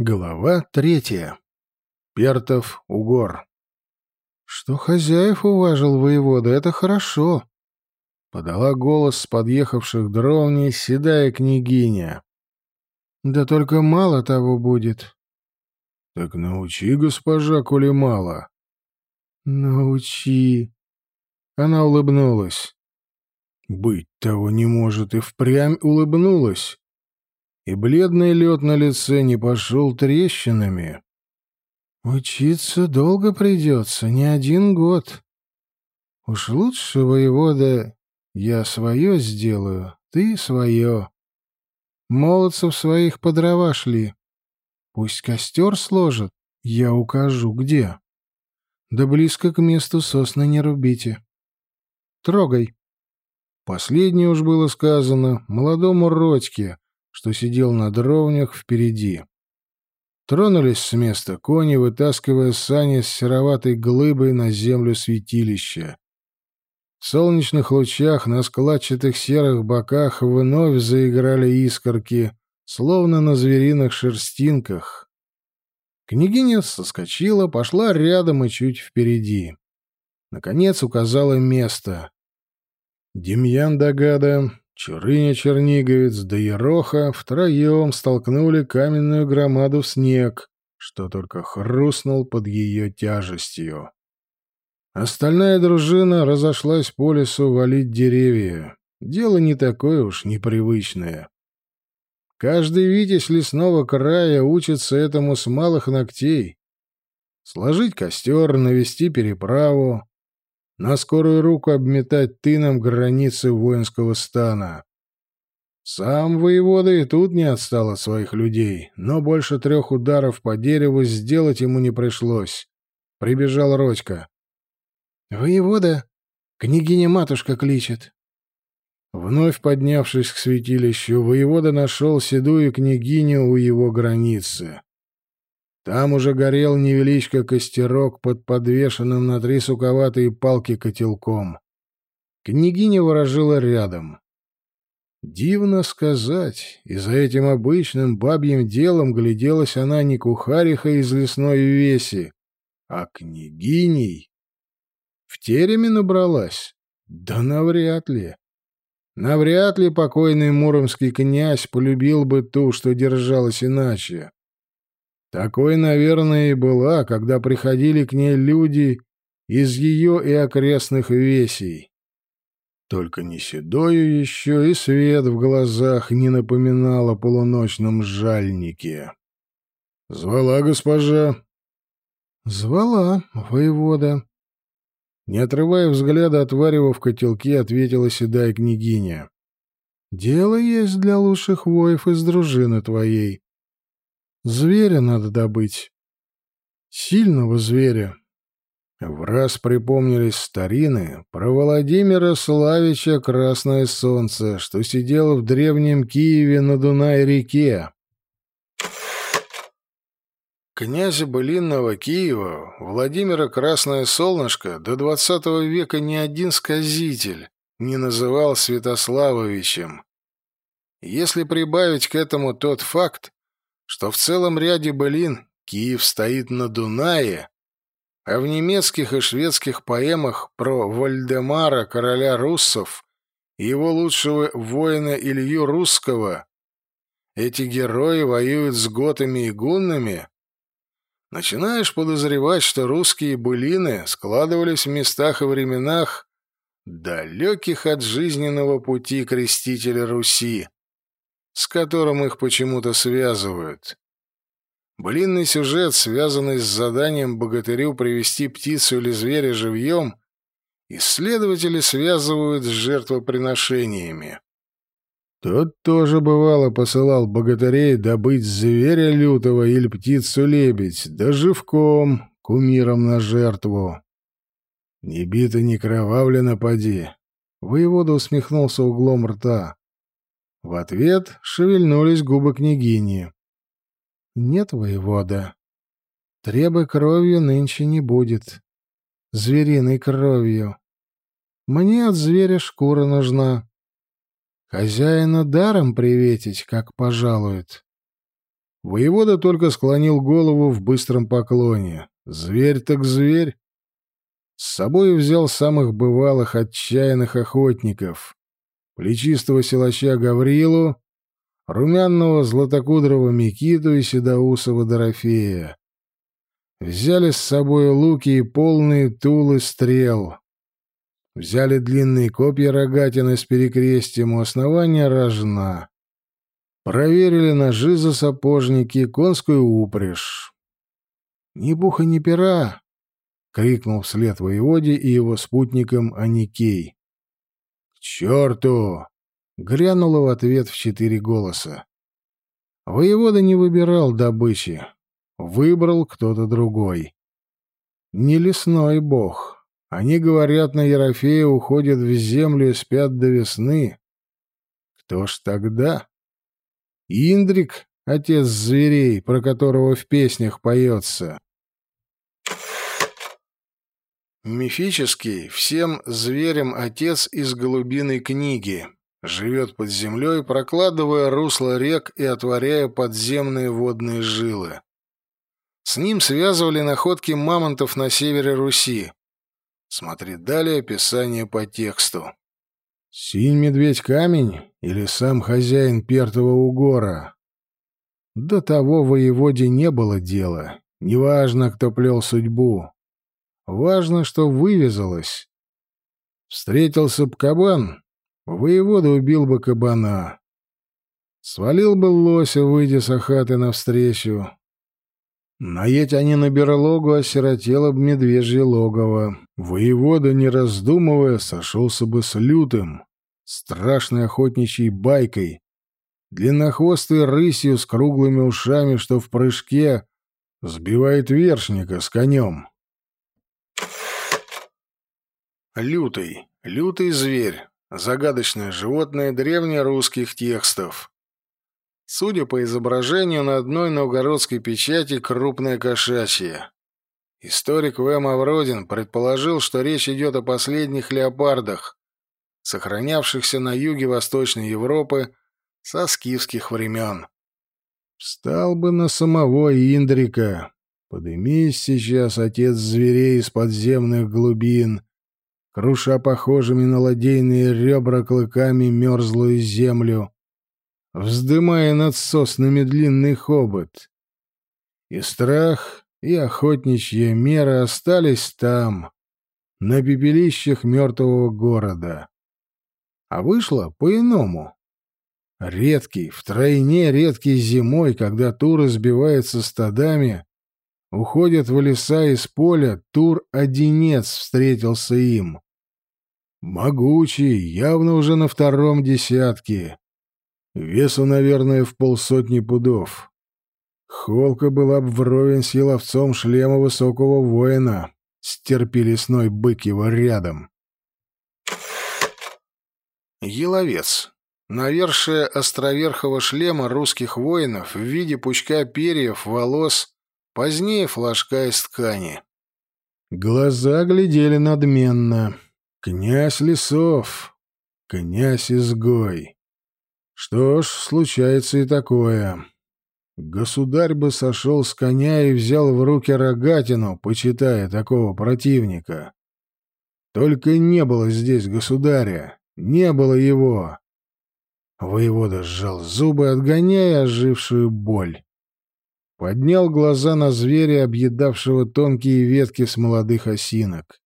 Глава третья. Пертов угор. Что хозяев уважил воевода, это хорошо. Подала голос с подъехавших дровней седая княгиня. Да только мало того будет. Так научи, госпожа, коли мало. Научи. Она улыбнулась. Быть того не может, и впрямь улыбнулась и бледный лед на лице не пошел трещинами. «Учиться долго придется, не один год. Уж лучше, воевода, я свое сделаю, ты свое. Молодцев своих по дрова шли. Пусть костер сложат, я укажу, где. Да близко к месту сосны не рубите. Трогай». Последнее уж было сказано молодому Родьке, что сидел на дровнях впереди. Тронулись с места кони, вытаскивая сани с сероватой глыбой на землю святилища. В солнечных лучах на складчатых серых боках вновь заиграли искорки, словно на звериных шерстинках. Княгиня соскочила, пошла рядом и чуть впереди. Наконец указала место. Демьян Дагада Чурыня Черниговец да Ероха втроем столкнули каменную громаду в снег, что только хрустнул под ее тяжестью. Остальная дружина разошлась по лесу валить деревья. Дело не такое уж непривычное. Каждый витязь лесного края учится этому с малых ногтей. Сложить костер, навести переправу, на скорую руку обметать тыном границы воинского стана. Сам воевода и тут не отстал от своих людей, но больше трех ударов по дереву сделать ему не пришлось. Прибежал Родька. «Воевода, княгиня-матушка кличет». Вновь поднявшись к святилищу, воевода нашел седую княгиню у его границы. Там уже горел невеличко костерок под подвешенным на три суковатые палки котелком. Княгиня ворожила рядом. Дивно сказать, и за этим обычным бабьим делом гляделась она не кухариха из лесной веси, а княгиней. В тереме набралась? Да навряд ли. Навряд ли покойный муромский князь полюбил бы ту, что держалась иначе. Такой, наверное, и была, когда приходили к ней люди из ее и окрестных весей. Только не седою еще и свет в глазах не напоминал о полуночном жальнике. «Звала госпожа?» «Звала, воевода». Не отрывая взгляда от варева в котелке, ответила седая княгиня. «Дело есть для лучших воев из дружины твоей. Зверя надо добыть. Сильного зверя. В раз припомнились старины про Владимира Славича «Красное солнце», что сидел в древнем Киеве на Дунай-реке. Князя былинного Киева, Владимира Красное Солнышко, до двадцатого века ни один сказитель не называл Святославовичем. Если прибавить к этому тот факт, что в целом ряде былин Киев стоит на Дунае, а в немецких и шведских поэмах про Вальдемара, короля руссов, и его лучшего воина Илью Русского, эти герои воюют с готами и гуннами, начинаешь подозревать, что русские былины складывались в местах и временах, далеких от жизненного пути крестителя Руси с которым их почему-то связывают. Блинный сюжет, связанный с заданием богатырю привести птицу или зверя живьем, исследователи связывают с жертвоприношениями. Тот тоже, бывало, посылал богатырей добыть зверя лютого или птицу-лебедь, да живком, кумиром на жертву. «Не бито, не кровавлено, поди!» Воевода усмехнулся углом рта. В ответ шевельнулись губы княгини. «Нет, воевода, требы кровью нынче не будет. Звериной кровью. Мне от зверя шкура нужна. Хозяина даром приветить, как пожалует. Воевода только склонил голову в быстром поклоне. Зверь так зверь. С собой взял самых бывалых отчаянных охотников. Плечистого силача Гаврилу, румяного златокудрого Микиту и седоусого Дорофея. Взяли с собой луки и полные тулы стрел. Взяли длинные копья рогатины с перекрестием у основания рожна. Проверили ножи за сапожники, конскую упряжь. «Ни буха, ни пера!» — крикнул вслед воеводе и его спутникам Аникей. «К черту!» — грянуло в ответ в четыре голоса. Воевода не выбирал добычи. Выбрал кто-то другой. Не лесной бог. Они, говорят, на Ерофея уходят в землю и спят до весны. Кто ж тогда? Индрик, отец зверей, про которого в песнях поется. Мифический, всем зверям отец из голубиной книги. Живет под землей, прокладывая русло рек и отворяя подземные водные жилы. С ним связывали находки мамонтов на севере Руси. Смотри далее описание по тексту. Синь-медведь-камень или сам хозяин Пертового угора? До того воеводе не было дела. Неважно, кто плел судьбу. Важно, что вывезалось. Встретился б кабан, воевода убил бы кабана. Свалил бы лося, выйдя с охаты навстречу. Наедь они на берлогу, осиротело б медвежье логово. Воевода, не раздумывая, сошелся бы с лютым, страшной охотничьей байкой, длиннохвостой рысью с круглыми ушами, что в прыжке сбивает вершника с конем. Лютый. Лютый зверь. Загадочное животное древнерусских текстов. Судя по изображению на одной новгородской печати, крупное кошачье. Историк В. Мавродин предположил, что речь идет о последних леопардах, сохранявшихся на юге Восточной Европы со скифских времен. Встал бы на самого Индрика. Подымись сейчас, отец зверей из подземных глубин, круша похожими на ладейные ребра клыками мерзлую землю, вздымая над соснами длинный хобот. И страх, и охотничья мера остались там, на пепелищах мертвого города. А вышло по-иному. Редкий, втройне редкий зимой, когда тур сбивается стадами, уходят в леса из поля, тур-одинец встретился им. Могучий, явно уже на втором десятке. Весу, наверное, в полсотни пудов. Холка была б вровень с еловцом шлема высокого воина. Стерпи лесной бык его рядом. Еловец. Навершие островерхого шлема русских воинов в виде пучка перьев, волос, позднее флажка из ткани. Глаза глядели надменно. Князь Лесов, князь-изгой. Что ж, случается и такое. Государь бы сошел с коня и взял в руки рогатину, почитая такого противника. Только не было здесь государя, не было его. Воевода сжал зубы, отгоняя ожившую боль. Поднял глаза на зверя, объедавшего тонкие ветки с молодых осинок.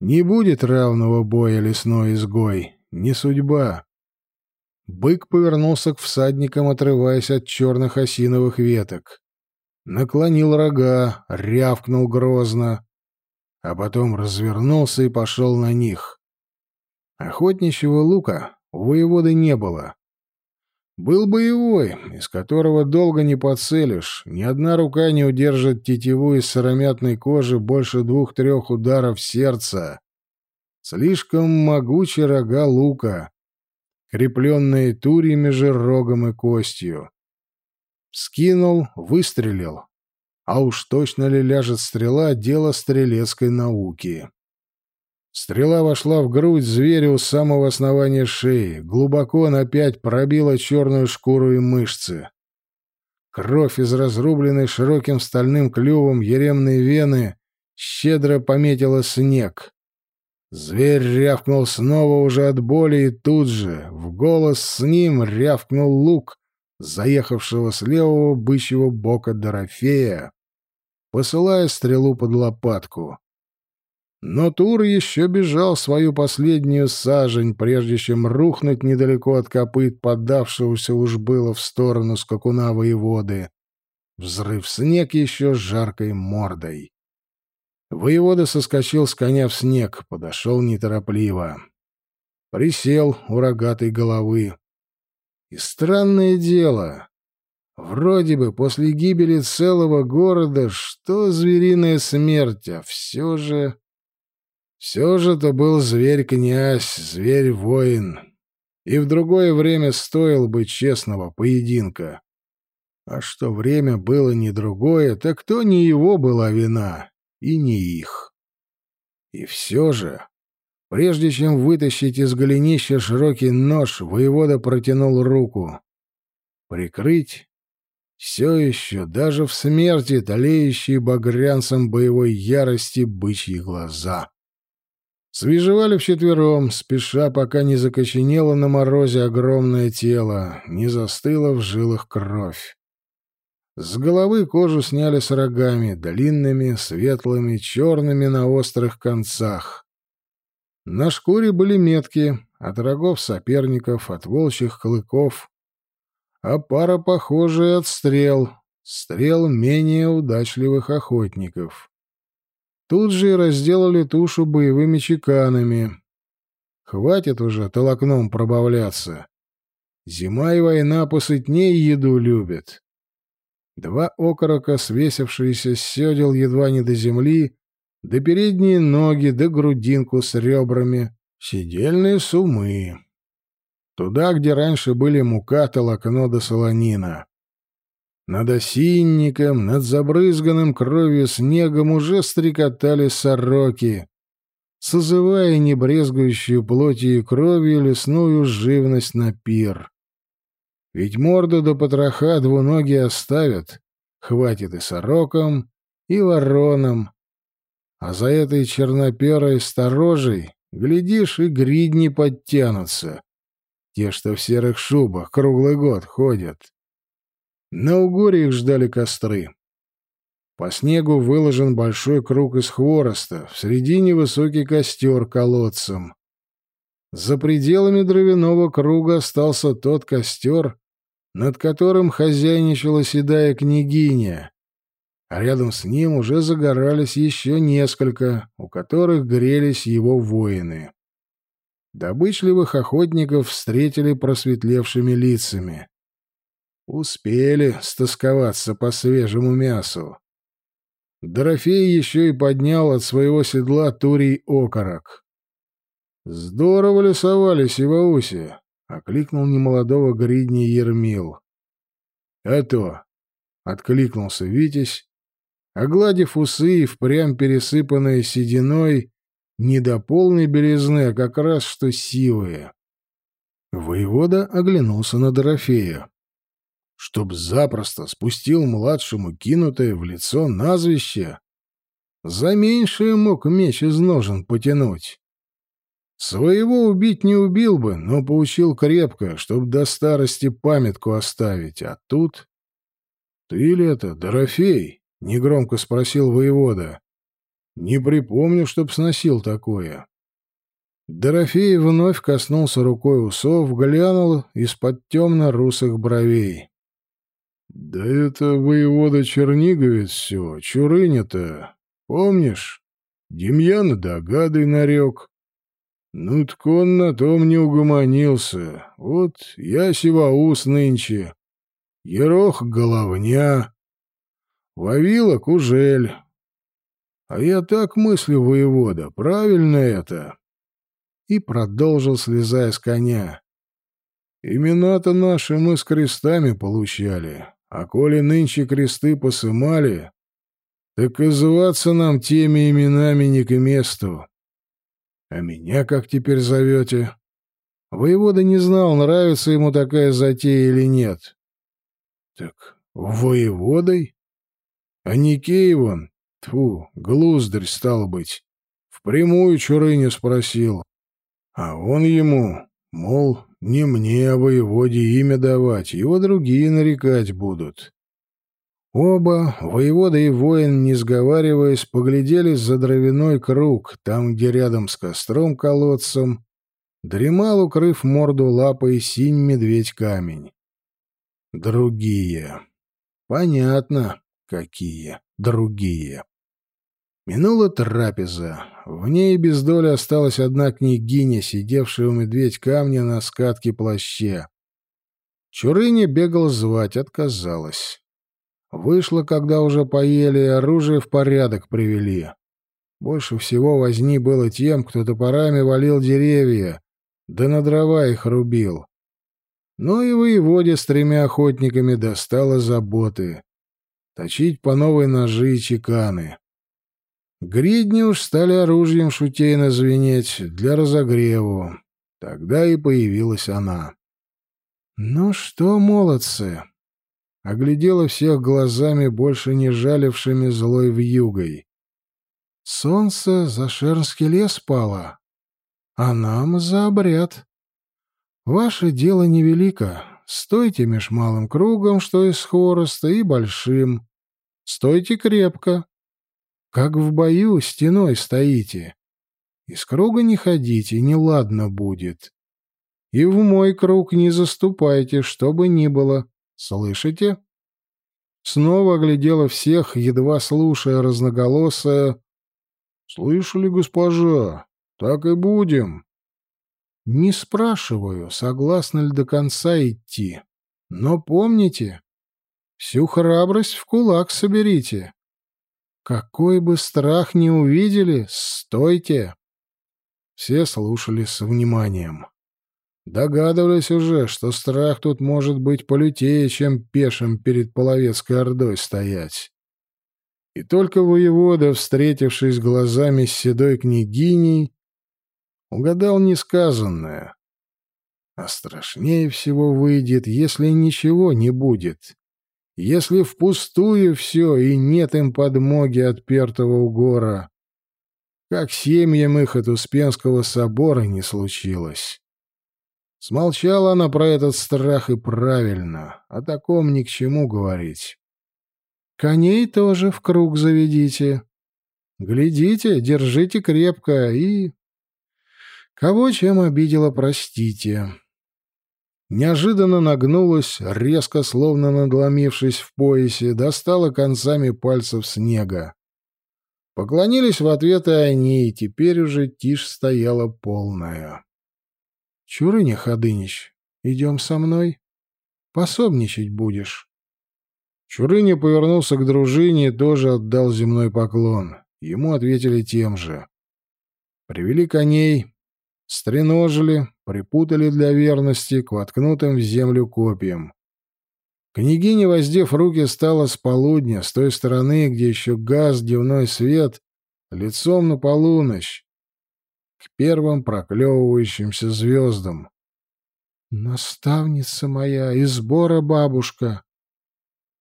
Не будет равного боя лесной изгой, не судьба. Бык повернулся к всадникам, отрываясь от черных осиновых веток. Наклонил рога, рявкнул грозно, а потом развернулся и пошел на них. Охотничьего лука у воеводы не было. Был боевой, из которого долго не поцелишь, ни одна рука не удержит тетиву из сыромятной кожи больше двух-трех ударов сердца. Слишком могучи рога лука, крепленные турьями же рогом и костью. Скинул, выстрелил. А уж точно ли ляжет стрела — дело стрелецкой науки. Стрела вошла в грудь зверя у самого основания шеи, глубоко на пять пробила черную шкуру и мышцы. Кровь из разрубленной широким стальным клювом еремной вены щедро пометила снег. Зверь рявкнул снова уже от боли, и тут же в голос с ним рявкнул лук заехавшего с левого бычьего бока Дорофея, посылая стрелу под лопатку. Но Тур еще бежал свою последнюю сажень, прежде чем рухнуть недалеко от копыт, поддавшегося уж было в сторону скакуна воеводы. Взрыв снег еще с жаркой мордой. Воевода соскочил с коня в снег, подошел неторопливо. Присел у рогатой головы. И странное дело, вроде бы после гибели целого города, что звериная смерть, а все же... Все же это был зверь-князь, зверь-воин. И в другое время стоил бы честного поединка. А что время было не другое, так то не его была вина и не их. И все же, прежде чем вытащить из голенища широкий нож, воевода протянул руку. Прикрыть все еще, даже в смерти, толеющие багрянцем боевой ярости бычьи глаза. Свежевали вчетвером, спеша, пока не закоченело на морозе огромное тело, не застыла в жилах кровь. С головы кожу сняли с рогами, длинными, светлыми, черными на острых концах. На шкуре были метки от рогов соперников, от волчьих клыков, а пара похожая от стрел, стрел менее удачливых охотников. Тут же и разделали тушу боевыми чеканами. Хватит уже толокном пробавляться. Зима и война посытнее еду любят. Два окорока, свесившиеся с седел едва не до земли, да передние ноги, да грудинку с ребрами, сидельные сумы. Туда, где раньше были мука, толокно да солонина. Над осинником, над забрызганным кровью снегом уже стрекотали сороки, созывая небрезгующую плотью и кровью лесную живность на пир. Ведь морду до потроха двуногие оставят. Хватит и сорокам, и воронам. А за этой черноперой сторожей, глядишь, и гридни подтянутся. Те, что в серых шубах круглый год ходят. На угоре их ждали костры. По снегу выложен большой круг из хвороста, в середине высокий костер колодцем. За пределами дровяного круга остался тот костер, над которым хозяйничала седая княгиня, а рядом с ним уже загорались еще несколько, у которых грелись его воины. Добычливых охотников встретили просветлевшими лицами. Успели стосковаться по свежему мясу. Дорофей еще и поднял от своего седла турий окорок. «Здорово лесовали, Сивауси!» — окликнул немолодого гридни Ермил. «А то!» — откликнулся Витязь, огладив усы и впрямь пересыпанные сединой, не до полной белизны, а как раз что сивые. Воевода оглянулся на Дорофея. Чтоб запросто спустил младшему кинутое в лицо назвище, за меньшее мог меч из ножен потянуть. Своего убить не убил бы, но поучил крепко, чтоб до старости памятку оставить. А тут... — Ты ли это, Дорофей? — негромко спросил воевода. — Не припомню, чтоб сносил такое. Дорофей вновь коснулся рукой усов, глянул из-под темно-русых бровей. — Да это воевода Черниговец все, Чурыня-то. Помнишь? Демьяна догадой нарек. Ну, так он на том не угомонился. Вот я сиваус нынче. Ерох головня. Вавила кужель. А я так мыслю, воевода, правильно это? И продолжил, слезая с коня. Имена-то наши мы с крестами получали, а коли нынче кресты посымали, так и зваться нам теми именами не к месту. А меня как теперь зовете? Воевода не знал, нравится ему такая затея или нет. Так Воеводой? А Никееван, тьфу, глуздарь, стал быть, впрямую Чурыню спросил. А он ему, мол, не мне, а воеводе имя давать, его другие нарекать будут. Оба, воевода и воин, не сговариваясь, поглядели за дровяной круг, там, где рядом с костром-колодцем дремал, укрыв морду лапой, синь медведь-камень. Другие. Понятно, какие другие. Минула трапеза. В ней без доли осталась одна княгиня, сидевшая у медведь камня на скатке плаще. Чурыня бегал звать, отказалась. Вышла, когда уже поели, оружие в порядок привели. Больше всего возни было тем, кто топорами валил деревья, да на дрова их рубил. Но и воеводе с тремя охотниками достало заботы точить по новой ножи и чеканы. Гридни уж стали оружием шутейно звенеть для разогреву. Тогда и появилась она. «Ну что, молодцы!» Оглядела всех глазами, больше не жалившими злой вьюгой. «Солнце за Шернский лес пало, а нам за обряд. Ваше дело невелико. Стойте меж малым кругом, что из хвороста, и большим. Стойте крепко. Как в бою стеной стоите. Из круга не ходите, неладно будет. И в мой круг не заступайте, что бы ни было. Слышите? Снова оглядела всех, едва слушая разноголосое. «Слышали, госпожа? Так и будем». Не спрашиваю, согласны ли до конца идти. Но помните, Всю храбрость в кулак соберите. Какой бы страх ни увидели, стойте. Все слушали с вниманием. Догадывались уже, что страх тут может быть полютее, чем пешим перед половецкой ордой стоять. И только воевода, встретившись глазами с седой княгиней, угадал несказанное. А страшнее всего выйдет, если ничего не будет если впустую все и нет им подмоги от пертого угора? Как семьям их от Успенского собора не случилось. Смолчала она про этот страх и правильно, о таком ни к чему говорить. Коней тоже в круг заведите. Глядите, держите крепко и... Кого чем обидела, простите неожиданно нагнулась, резко, словно надломившись в поясе, достала концами пальцев снега. Поклонились в ответ и они, и теперь уже тишь стояла полная. — Чурыня Ходынич, идем со мной? Пособничать будешь. Чурыня повернулся к дружине и тоже отдал земной поклон. Ему ответили тем же. Привели коней, стреножили, припутали для верности к воткнутым в землю копьям. Княгиня, воздев руки, стала с полудня, с той стороны, где еще газ, дневной свет, лицом на полуночь, к первым проклевывающимся звездам. «Наставница моя, и сбора бабушка!»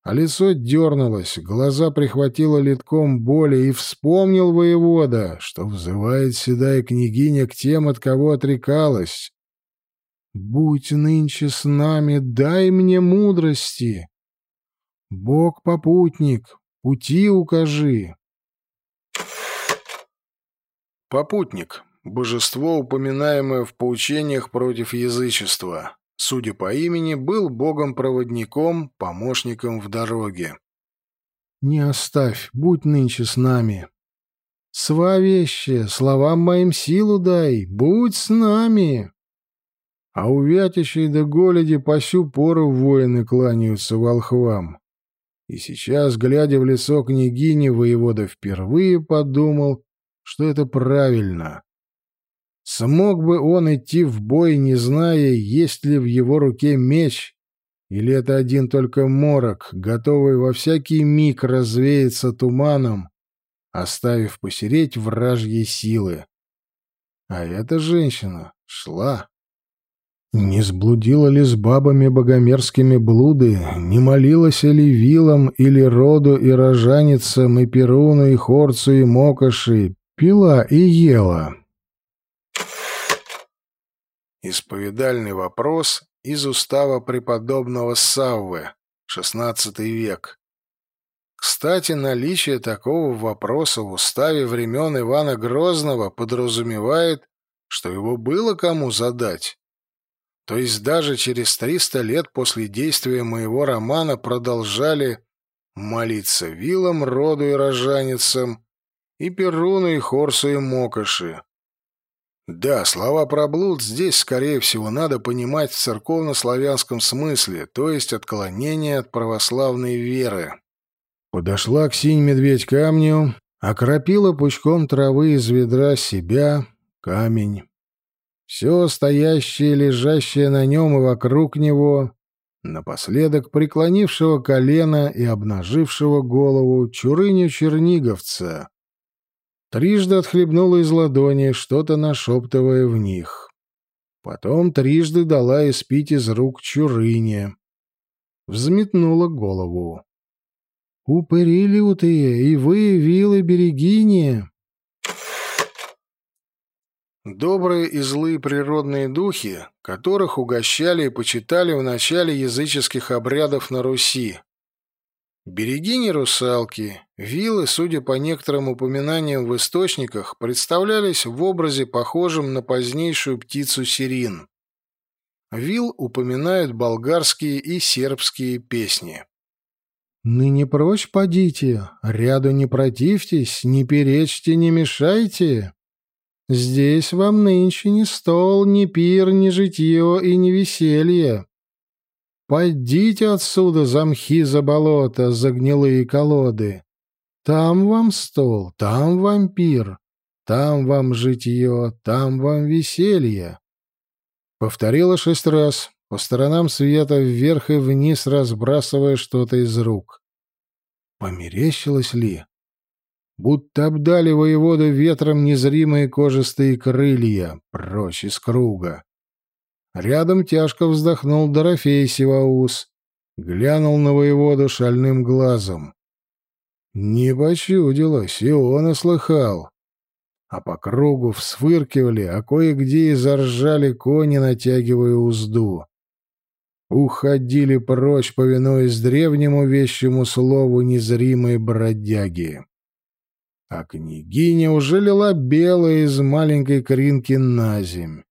а лицо дернулось, глаза прихватило литком боли, и вспомнил воевода, что взывает седая княгиня к тем, от кого отрекалась. «Будь нынче с нами, дай мне мудрости! Бог-попутник, пути укажи!» Попутник — божество, упоминаемое в поучениях против язычества судя по имени, был богом-проводником, помощником в дороге. «Не оставь, будь нынче с нами. Свавеще, словам моим силу дай, будь с нами!» А у Вятичей да Голеди по сю пору воины кланяются волхвам. И сейчас, глядя в лицо княгини, воевода впервые подумал, что это правильно. Смог бы он идти в бой, не зная, есть ли в его руке меч, или это один только морок, готовый во всякий миг развеяться туманом, оставив посереть вражьи силы. А эта женщина шла. Не сблудила ли с бабами богомерзкими блуды, не молилась ли вилам или роду и рожаницам, и перуну, и хорцу, и мокоши, пила и ела? Исповедальный вопрос из устава преподобного Саввы, XVI век. Кстати, наличие такого вопроса в уставе времен Ивана Грозного подразумевает, что его было кому задать. То есть даже через 300 лет после действия моего романа продолжали молиться вилам, роду и рожаницам, и Перуну, и Хорсу, и Мокоши. Да, слова про блуд здесь, скорее всего, надо понимать в церковно-славянском смысле, то есть отклонение от православной веры. Подошла к синь-медведь камню, окропила пучком травы из ведра себя, камень. Все стоящее, лежащее на нем и вокруг него, напоследок преклонившего колено и обнажившего голову Чурыню Черниговца. Трижды отхлебнула из ладони, что-то нашептывая в них. Потом трижды дала испить из рук Чурыне. Взметнула голову. «Упыри лютые, и вы, вилы берегини!» Добрые и злые природные духи, которых угощали и почитали в начале языческих обрядов на Руси, Берегини русалки, вилы, судя по некоторым упоминаниям в источниках, представлялись в образе, похожем на позднейшую птицу сирин. Вил упоминают болгарские и сербские песни. «Ныне прочь подите, ряду не противьтесь, не перечьте, не мешайте. Здесь вам нынче ни стол, ни пир, ни житье и ни веселье. Пойдите отсюда, замхи за болото, за гнилые колоды. Там вам стол, там вам пир, там вам житье, там вам веселье. Повторила шесть раз, по сторонам света вверх и вниз разбрасывая что-то из рук. Померещилось ли? Будто обдали воеводу ветром незримые кожистые крылья, прочь из круга. Рядом тяжко вздохнул Дорофей Сиваус, глянул на воеводу шальным глазом. Не почудилось, и он и слыхал. А по кругу всфыркивали, а кое-где и заржали кони, натягивая узду. Уходили прочь, повинуясь древнему вещему слову незримой бродяги. А княгиня уже лила белое из маленькой кринки на земь.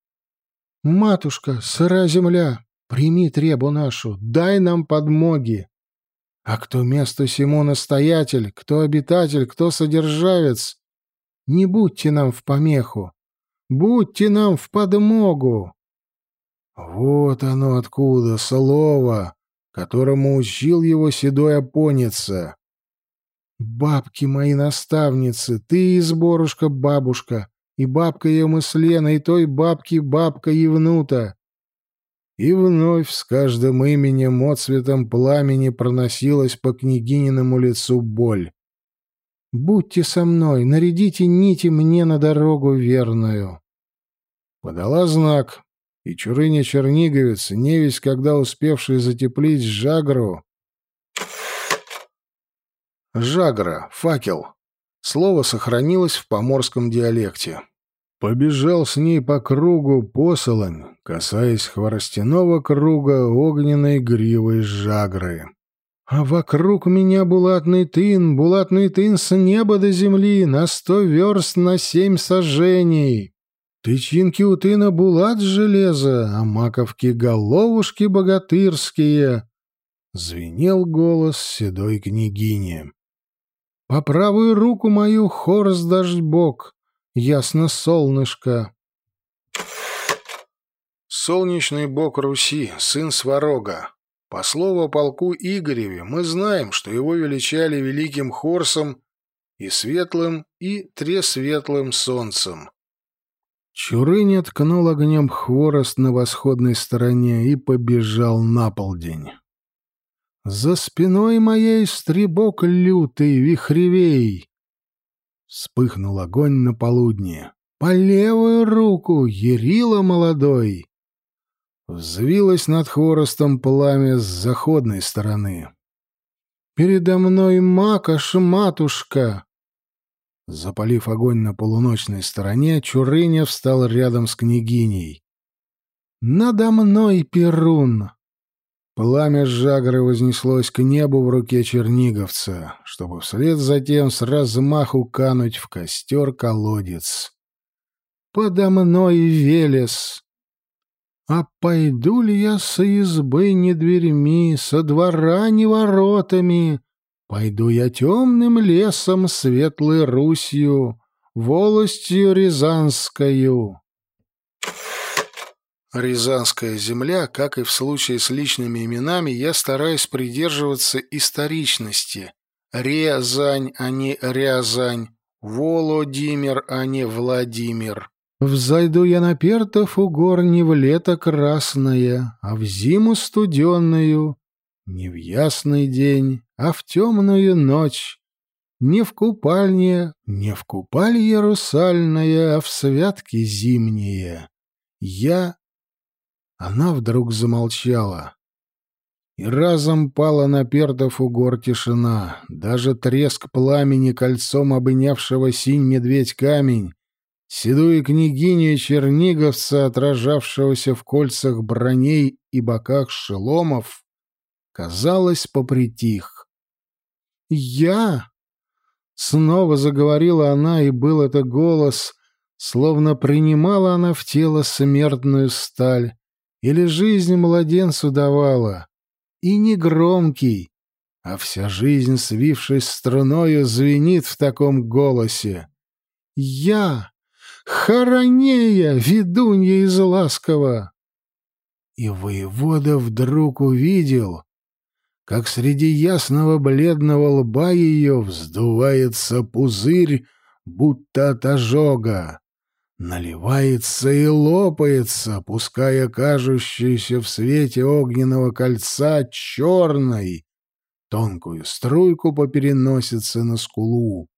«Матушка, сыра земля, прими требу нашу, дай нам подмоги. А кто место сему настоятель, кто обитатель, кто содержавец, не будьте нам в помеху, будьте нам в подмогу». Вот оно откуда слово, которому учил его седой опонится. «Бабки мои наставницы, ты, изборушка, бабушка, и бабка ее мыслена, и той бабки бабка Евнута. И вновь с каждым именем отцветом пламени проносилась по княгининому лицу боль. «Будьте со мной, нарядите нити мне на дорогу верную». Подала знак, и Чурыня Черниговец, невесть, когда успевший затеплить Жагру... Жагра, факел, Слово сохранилось в поморском диалекте. Побежал с ней по кругу посолонь, касаясь хворостяного круга огненной гривой жагры. А вокруг меня булатный тын, булатный тын с неба до земли, на сто верст на семь сажений. Тычинки у тына булат железа, а маковки головушки богатырские. Звенел голос седой княгини. По правую руку мою хорс бог, ясно солнышко. Солнечный бог Руси, сын Сварога. По слову полку Игореве, мы знаем, что его величали великим Хорсом и светлым, и тресветлым солнцем. Чурыня ткнул огнем хворост на восходной стороне и побежал на полдень. За спиной моей стребок лютый вихревей. Вспыхнул огонь на полудне. По левую руку Ерила молодой. Взвилось над хворостом пламя с заходной стороны. «Передо мной макаш, матушка!» Запалив огонь на полуночной стороне, Чурыня встал рядом с княгиней. «Надо мной, Перун!» Пламя жагры вознеслось к небу в руке черниговца, чтобы вслед за тем с размаху кануть в костер-колодец. «Подо мной Велес!» А пойду ли я со избы не дверьми, со двора не воротами? Пойду я темным лесом, светлой Русью, волостью Рязанскою. Рязанская земля, как и в случае с личными именами, я стараюсь придерживаться историчности. Рязань, а не Рязань. Володимир, а не Владимир. Взойду я на пертов у гор не в лето красное, а в зиму студенную, не в ясный день, а в темную ночь, не в купальне, не в купалье русальное, а в святки зимние. Я... Она вдруг замолчала. И разом пала на пертов у гор тишина. Даже треск пламени кольцом обнявшего синь медведь камень седую княгиню черниговца, отражавшегося в кольцах броней и боках шеломов, казалось, попритих. «Я!» — снова заговорила она, и был это голос, словно принимала она в тело смертную сталь, или жизнь младенцу давала, и не громкий, а вся жизнь, свившись струною, звенит в таком голосе. «Я!» Хоронея, ведунья из ласково!» И воевода вдруг увидел, как среди ясного бледного лба ее вздувается пузырь, будто от ожога, наливается и лопается, пуская кажущуюся в свете огненного кольца черной, тонкую струйку по переносице на скулу.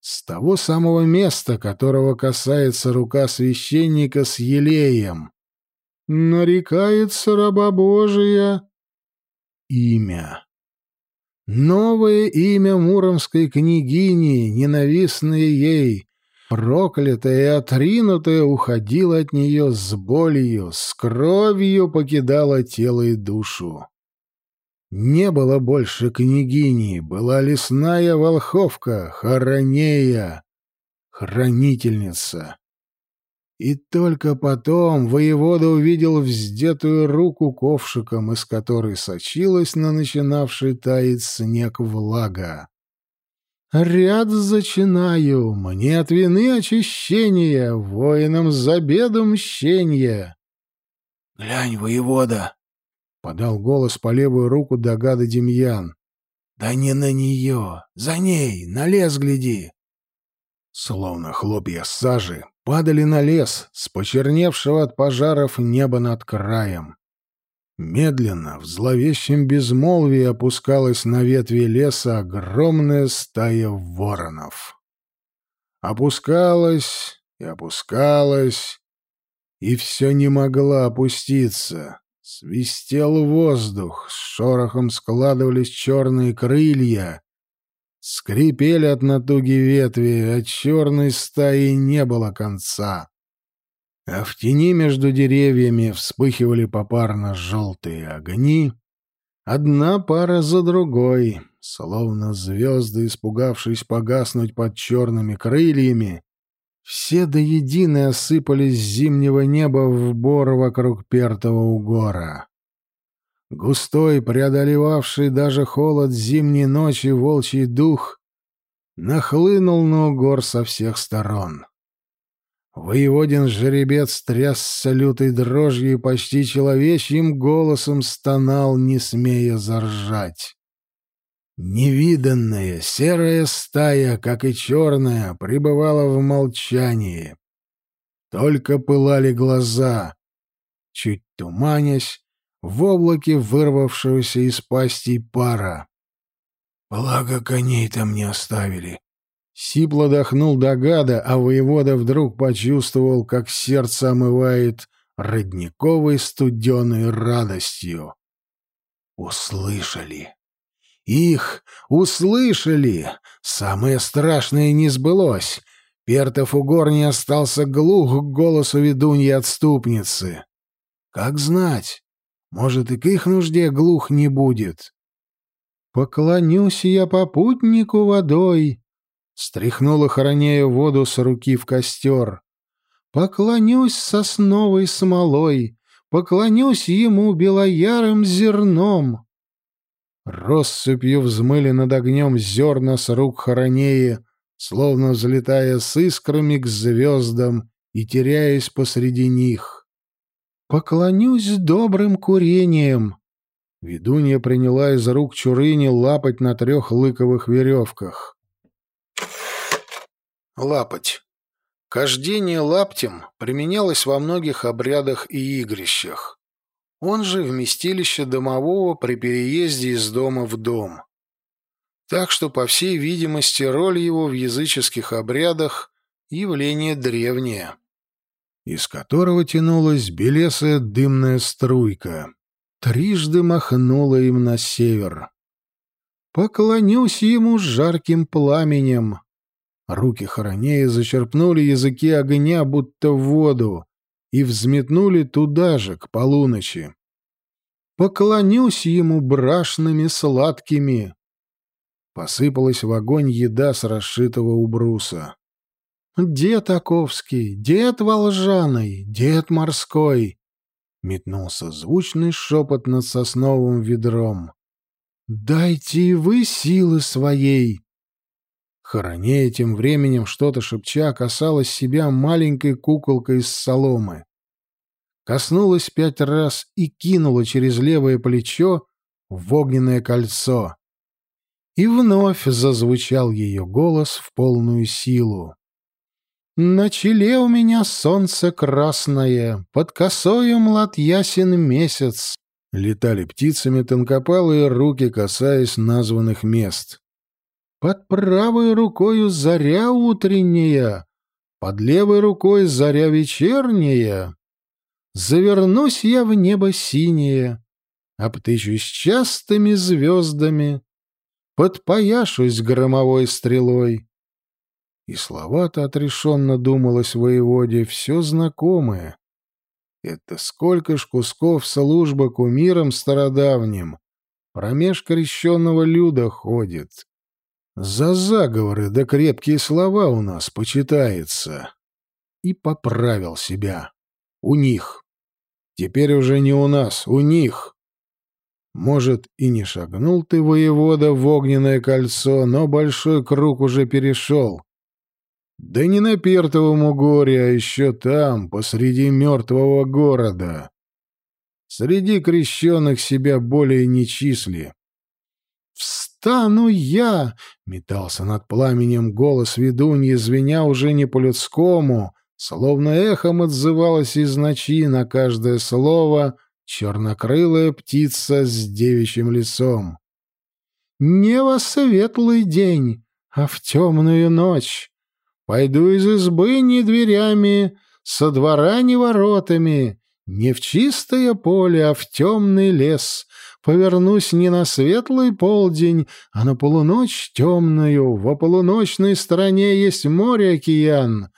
С того самого места, которого касается рука священника с елеем. Нарекается раба Божия имя. Новое имя муромской княгини, ненавистное ей, проклятое и отринутое, уходило от нее с болью, с кровью покидало тело и душу. Не было больше княгини, была лесная волховка, хоронея, хранительница. И только потом воевода увидел вздетую руку ковшиком, из которой сочилась на начинавший таять снег влага. «Ряд зачинаю, мне от вины очищения, воинам за беду мщенья». «Глянь, воевода!» — подал голос по левую руку догады Демьян. «Да не на нее! За ней! На лес гляди!» Словно хлопья сажи падали на лес с почерневшего от пожаров неба над краем. Медленно, в зловещем безмолвии опускалась на ветви леса огромная стая воронов. Опускалась и опускалась, и все не могла опуститься. Свистел воздух, с шорохом складывались черные крылья. Скрипели от натуги ветви, от черной стаи не было конца. А в тени между деревьями вспыхивали попарно желтые огни, одна пара за другой, словно звезды, испугавшись погаснуть под черными крыльями, все до единой осыпались с зимнего неба в бор вокруг Пертого угора. Густой, преодолевавший даже холод зимней ночи волчий дух нахлынул на угор со всех сторон. Воеводин жеребец трясся лютой дрожью и почти человечьим голосом стонал, не смея заржать. Невиданная серая стая, как и черная, пребывала в молчании. Только пылали глаза, чуть туманясь, в облаке вырвавшегося из пастей пара. Благо коней там не оставили. Сипло дохнул догада, а воевода вдруг почувствовал, как сердце омывает родниковой студеной радостью. Услышали. Их услышали. Самое страшное не сбылось. Пертов угор не остался глух к голосу ведуньи-отступницы. Как знать, может, и к их нужде глух не будет. «Поклонюсь я попутнику водой», — стряхнула хоронея воду с руки в костер. «Поклонюсь сосновой смолой, поклонюсь ему белоярым зерном». Россыпью взмыли над огнем зерна с рук хоронеи, словно взлетая с искрами к звездам и теряясь посреди них. «Поклонюсь добрым курением!» Ведунья приняла из рук Чурыни лапать на трех лыковых веревках. Лапать. Кождение лаптем применялось во многих обрядах и игрищах. Он же вместилище домового при переезде из дома в дом. Так что, по всей видимости, роль его в языческих обрядах — явление древнее, из которого тянулась белесая дымная струйка. Трижды махнула им на север. «Поклонюсь ему жарким пламенем!» Руки Хоронея зачерпнули языки огня, будто в воду, и взметнули туда же, к полуночи. «Поклонюсь ему брашными сладкими!» Посыпалась в огонь еда с расшитого убруса. «Дед Аковский, дед Волжаный, дед Морской!» Метнулся звучный шепот над сосновым ведром. «Дайте и вы силы своей!» Хоронея тем временем, что-то шепча, касалась себя маленькой куколкой из соломы. Коснулась пять раз и кинула через левое плечо в огненное кольцо и вновь зазвучал ее голос в полную силу. «На челе у меня солнце красное, под косою млад ясен месяц». Летали птицами тонкопалые руки, касаясь названных мест. «Под правой рукою заря утренняя, под левой рукой заря вечерняя. Завернусь я в небо синее, обтычусь частыми звездами, подпояшусь громовой стрелой. И слова-то отрешенно думалось воеводе, все знакомое. Это сколько ж кусков службы кумирам стародавним промеж крещенного люда ходит. За заговоры да крепкие слова у нас почитается. И поправил себя. У них. Теперь уже не у нас, у них. Может, и не шагнул ты, воевода, в огненное кольцо, но большой круг уже перешел. Да не на Пертовом горе, а еще там, посреди мертвого города. Среди крещенных себя более не числи. «Встану я!» — метался над пламенем голос ведуньи, звеня уже не по-людскому, словно эхом отзывалось из ночи на каждое слово — чернокрылая птица с девичьим лицом. «Не во светлый день, а в темную ночь. Пойду из избы не дверями, со двора не воротами, не в чистое поле, а в темный лес. Повернусь не на светлый полдень, а на полуночь темную. Во полуночной стороне есть море-океан,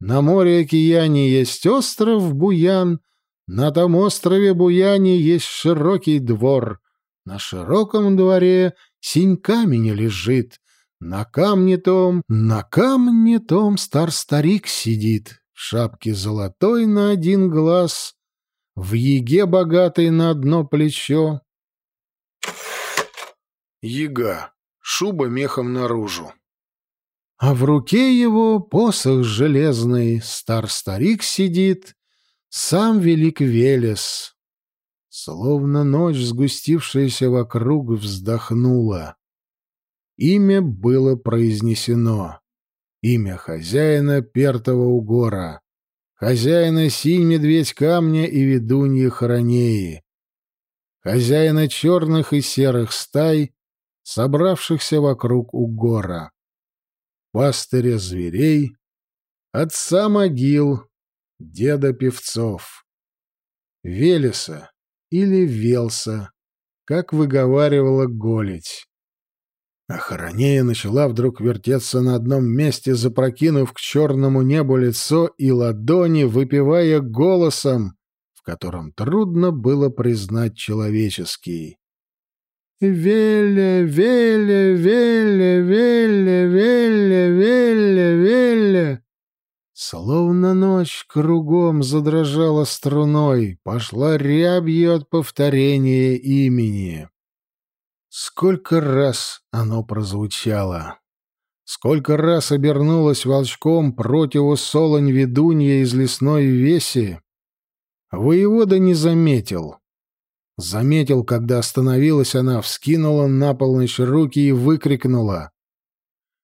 на море-океане есть остров Буян — на том острове Буяне есть широкий двор. На широком дворе синь камень лежит. На камне том, на камне том стар-старик сидит. В шапке золотой на один глаз, в еге богатой на одно плечо. Ега. Шуба мехом наружу. А в руке его посох железный, стар-старик сидит, сам велик Велес. Словно ночь, сгустившаяся вокруг, вздохнула. Имя было произнесено. Имя хозяина Пертого угора. Хозяина синь-медведь камня и ведуньи Хоронеи. Хозяина черных и серых стай, собравшихся вокруг угора. Пастыря зверей, отца могил, деда певцов. Велеса или Велса, как выговаривала Голить. Охоронея начала вдруг вертеться на одном месте, запрокинув к черному небу лицо и ладони, выпивая голосом, в котором трудно было признать человеческий. «Веля, Веля, Веля, Веля, Веля, Веля, Веля!» Словно ночь кругом задрожала струной, пошла рябью от повторения имени. Сколько раз оно прозвучало! Сколько раз обернулось волчком противу солонь ведунья из лесной веси! Воевода не заметил. Заметил, когда остановилась она, вскинула на полночь руки и выкрикнула.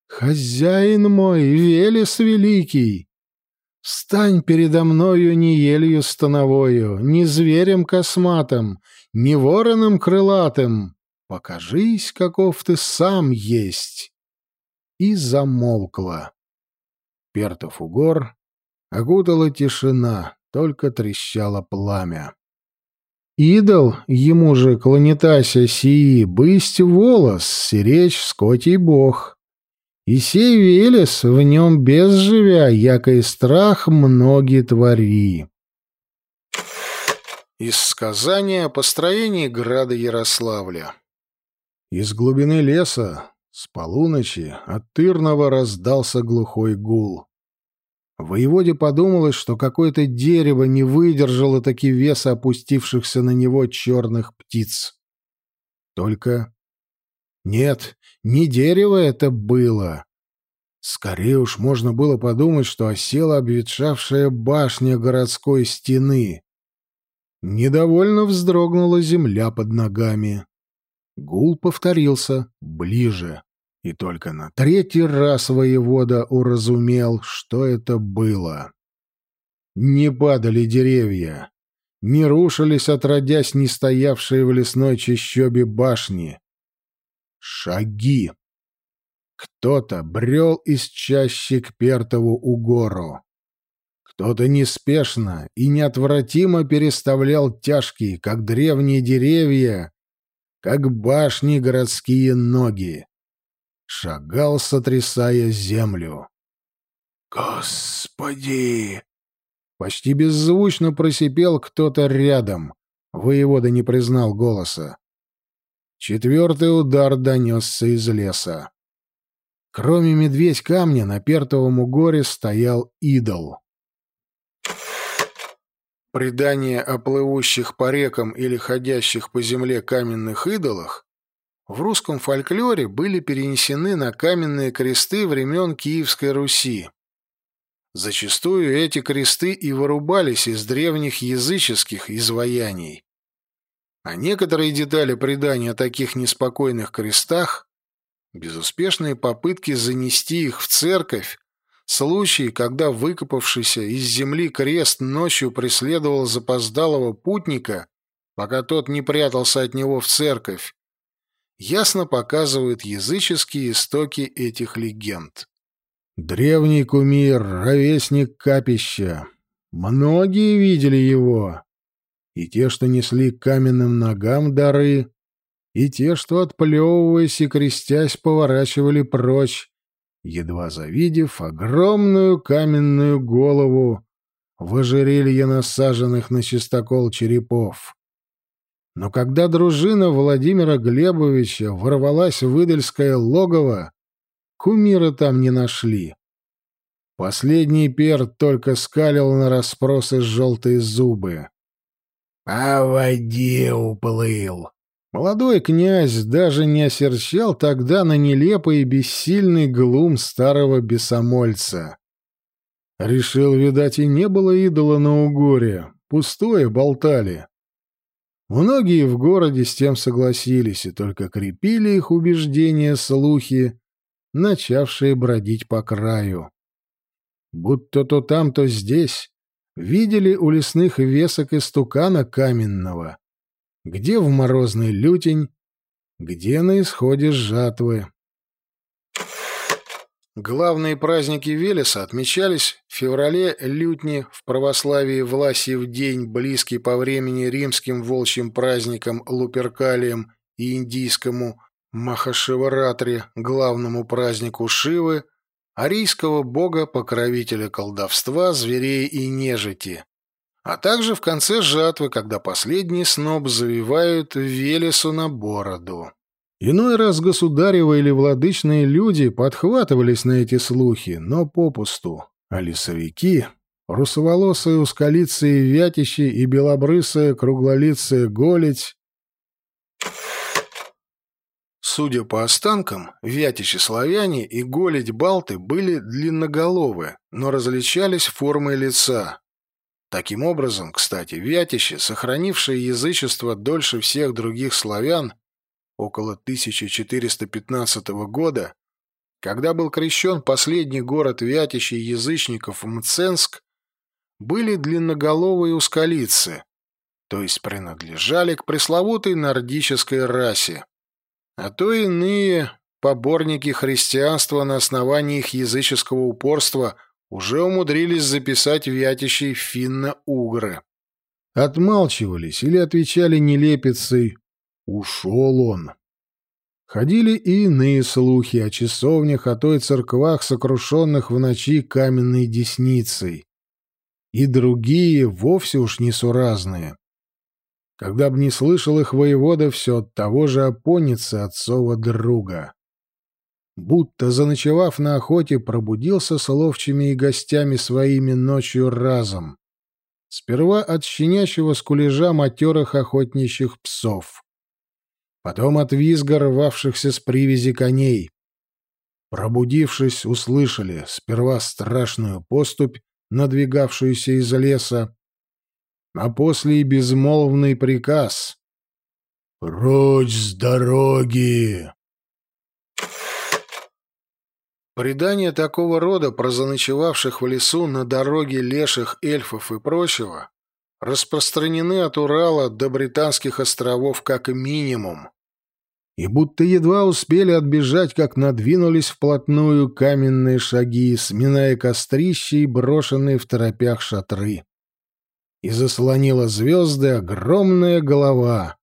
«Хозяин мой, Велес Великий! Встань передо мною не елью становою, не зверем косматым, не вороном крылатым!» покажись, каков ты сам есть!» И замолкла. Пертов угор окутала тишина, только трещало пламя. Идол, ему же клонитася сии, бысть волос, сиречь скотий бог. И сей велес в нем без живя, яко и страх многие твори. Из сказания о построении града Ярославля из глубины леса с полуночи от Тырного раздался глухой гул. Воеводе подумалось, что какое-то дерево не выдержало таки веса опустившихся на него черных птиц. Только... Нет, не дерево это было. Скорее уж можно было подумать, что осела обветшавшая башня городской стены. Недовольно вздрогнула земля под ногами. Гул повторился, ближе. И только на третий раз воевода уразумел, что это было. Не падали деревья, не рушились, отродясь не стоявшие в лесной чащобе башни. Шаги. Кто-то брел из чащи к Пертову угору. Кто-то неспешно и неотвратимо переставлял тяжкие, как древние деревья, как башни городские ноги. Шагал, сотрясая землю. «Господи!» Почти беззвучно просипел кто-то рядом. Воевода не признал голоса. Четвертый удар донесся из леса. Кроме медведь камня на Пертовом угоре стоял идол. Предания о плывущих по рекам или ходящих по земле каменных идолах в русском фольклоре были перенесены на каменные кресты времен Киевской Руси. Зачастую эти кресты и вырубались из древних языческих изваяний. А некоторые детали предания о таких неспокойных крестах – безуспешные попытки занести их в церковь Случай, когда выкопавшийся из земли крест ночью преследовал запоздалого путника, пока тот не прятался от него в церковь, ясно показывает языческие истоки этих легенд. Древний кумир, ровесник капища. Многие видели его. И те, что несли каменным ногам дары, и те, что, отплевываясь и крестясь, поворачивали прочь, едва завидев огромную каменную голову в ожерелье насаженных на чистокол черепов. Но когда дружина Владимира Глебовича ворвалась в Идольское логово, кумира там не нашли. Последний перд только скалил на расспросы желтые зубы. — А в воде уплыл, Молодой князь даже не осерчал тогда на нелепый и бессильный глум старого бесомольца. Решил, видать, и не было идола на угоре, пустое болтали. Многие в городе с тем согласились, и только крепили их убеждения слухи, начавшие бродить по краю. Будто то там, то здесь видели у лесных весок истукана каменного, где в морозный лютень, где на исходе жатвы. Главные праздники Велеса отмечались в феврале лютни в православии Власиев день, близкий по времени римским волчьим праздникам Луперкалием и индийскому Махашиваратри, главному празднику Шивы, арийского бога-покровителя колдовства, зверей и нежити, а также в конце жатвы, когда последний сноб завивают Велесу на бороду. Иной раз государевы или владычные люди подхватывались на эти слухи, но попусту. А лесовики, русоволосые ускалицы и вятищи и белобрысые круглолицые голедь... Судя по останкам, вятищи-славяне и голедь-балты были длинноголовы, но различались формой лица. Таким образом, кстати, вятищи, сохранившие язычество дольше всех других славян, около 1415 года, когда был крещен последний город вятищей язычников Мценск, были длинноголовые ускалицы, то есть принадлежали к пресловутой нордической расе, а то иные поборники христианства на основании их языческого упорства уже умудрились записать вятищей финно-угры. Отмалчивались или отвечали нелепицей Ушел он. Ходили и иные слухи о часовнях, о той церквах, сокрушенных в ночи каменной десницей. И другие, вовсе уж несуразные. Когда б не слышал их воевода, все от того же опонится отцова друга. Будто, заночевав на охоте, пробудился с ловчими и гостями своими ночью разом. Сперва от щенящего скулежа матерых охотничьих псов потом от визга рвавшихся с привязи коней. Пробудившись, услышали сперва страшную поступь, надвигавшуюся из леса, а после и безмолвный приказ «Прочь с дороги!» Предания такого рода про заночевавших в лесу на дороге леших, эльфов и прочего распространены от Урала до Британских островов как минимум и будто едва успели отбежать, как надвинулись вплотную каменные шаги, сминая кострища и брошенные в торопях шатры. И заслонила звезды огромная голова.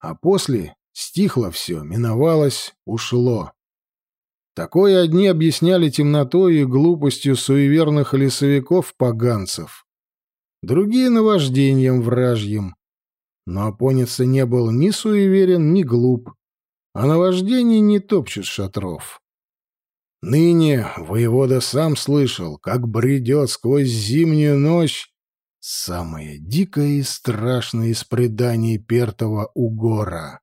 А после стихло все, миновалось, ушло. Такое одни объясняли темнотой и глупостью суеверных лесовиков-поганцев, другие — наваждением вражьим. Но опониться не был ни суеверен, ни глуп, а наваждение не топчет шатров. Ныне воевода сам слышал, как бредет сквозь зимнюю ночь самое дикое и страшное из преданий Пертова угора.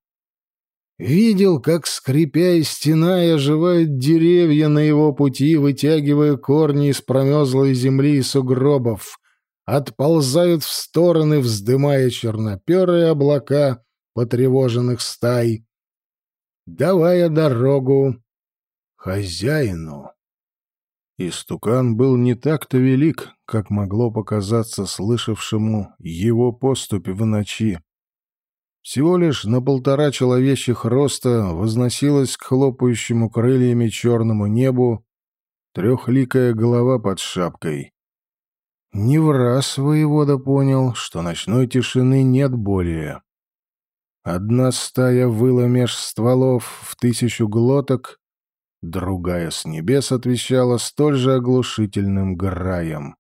Видел, как, скрипя и стеная, оживают деревья на его пути, вытягивая корни из промезлой земли и сугробов, отползают в стороны, вздымая черноперые облака потревоженных стай, давая дорогу хозяину. Истукан был не так-то велик, как могло показаться слышавшему его поступь в ночи. Всего лишь на полтора человечьих роста возносилась к хлопающему крыльями черному небу трехликая голова под шапкой. Не в раз воевода понял, что ночной тишины нет более. Одна стая выла меж стволов в тысячу глоток, другая с небес отвечала столь же оглушительным граем.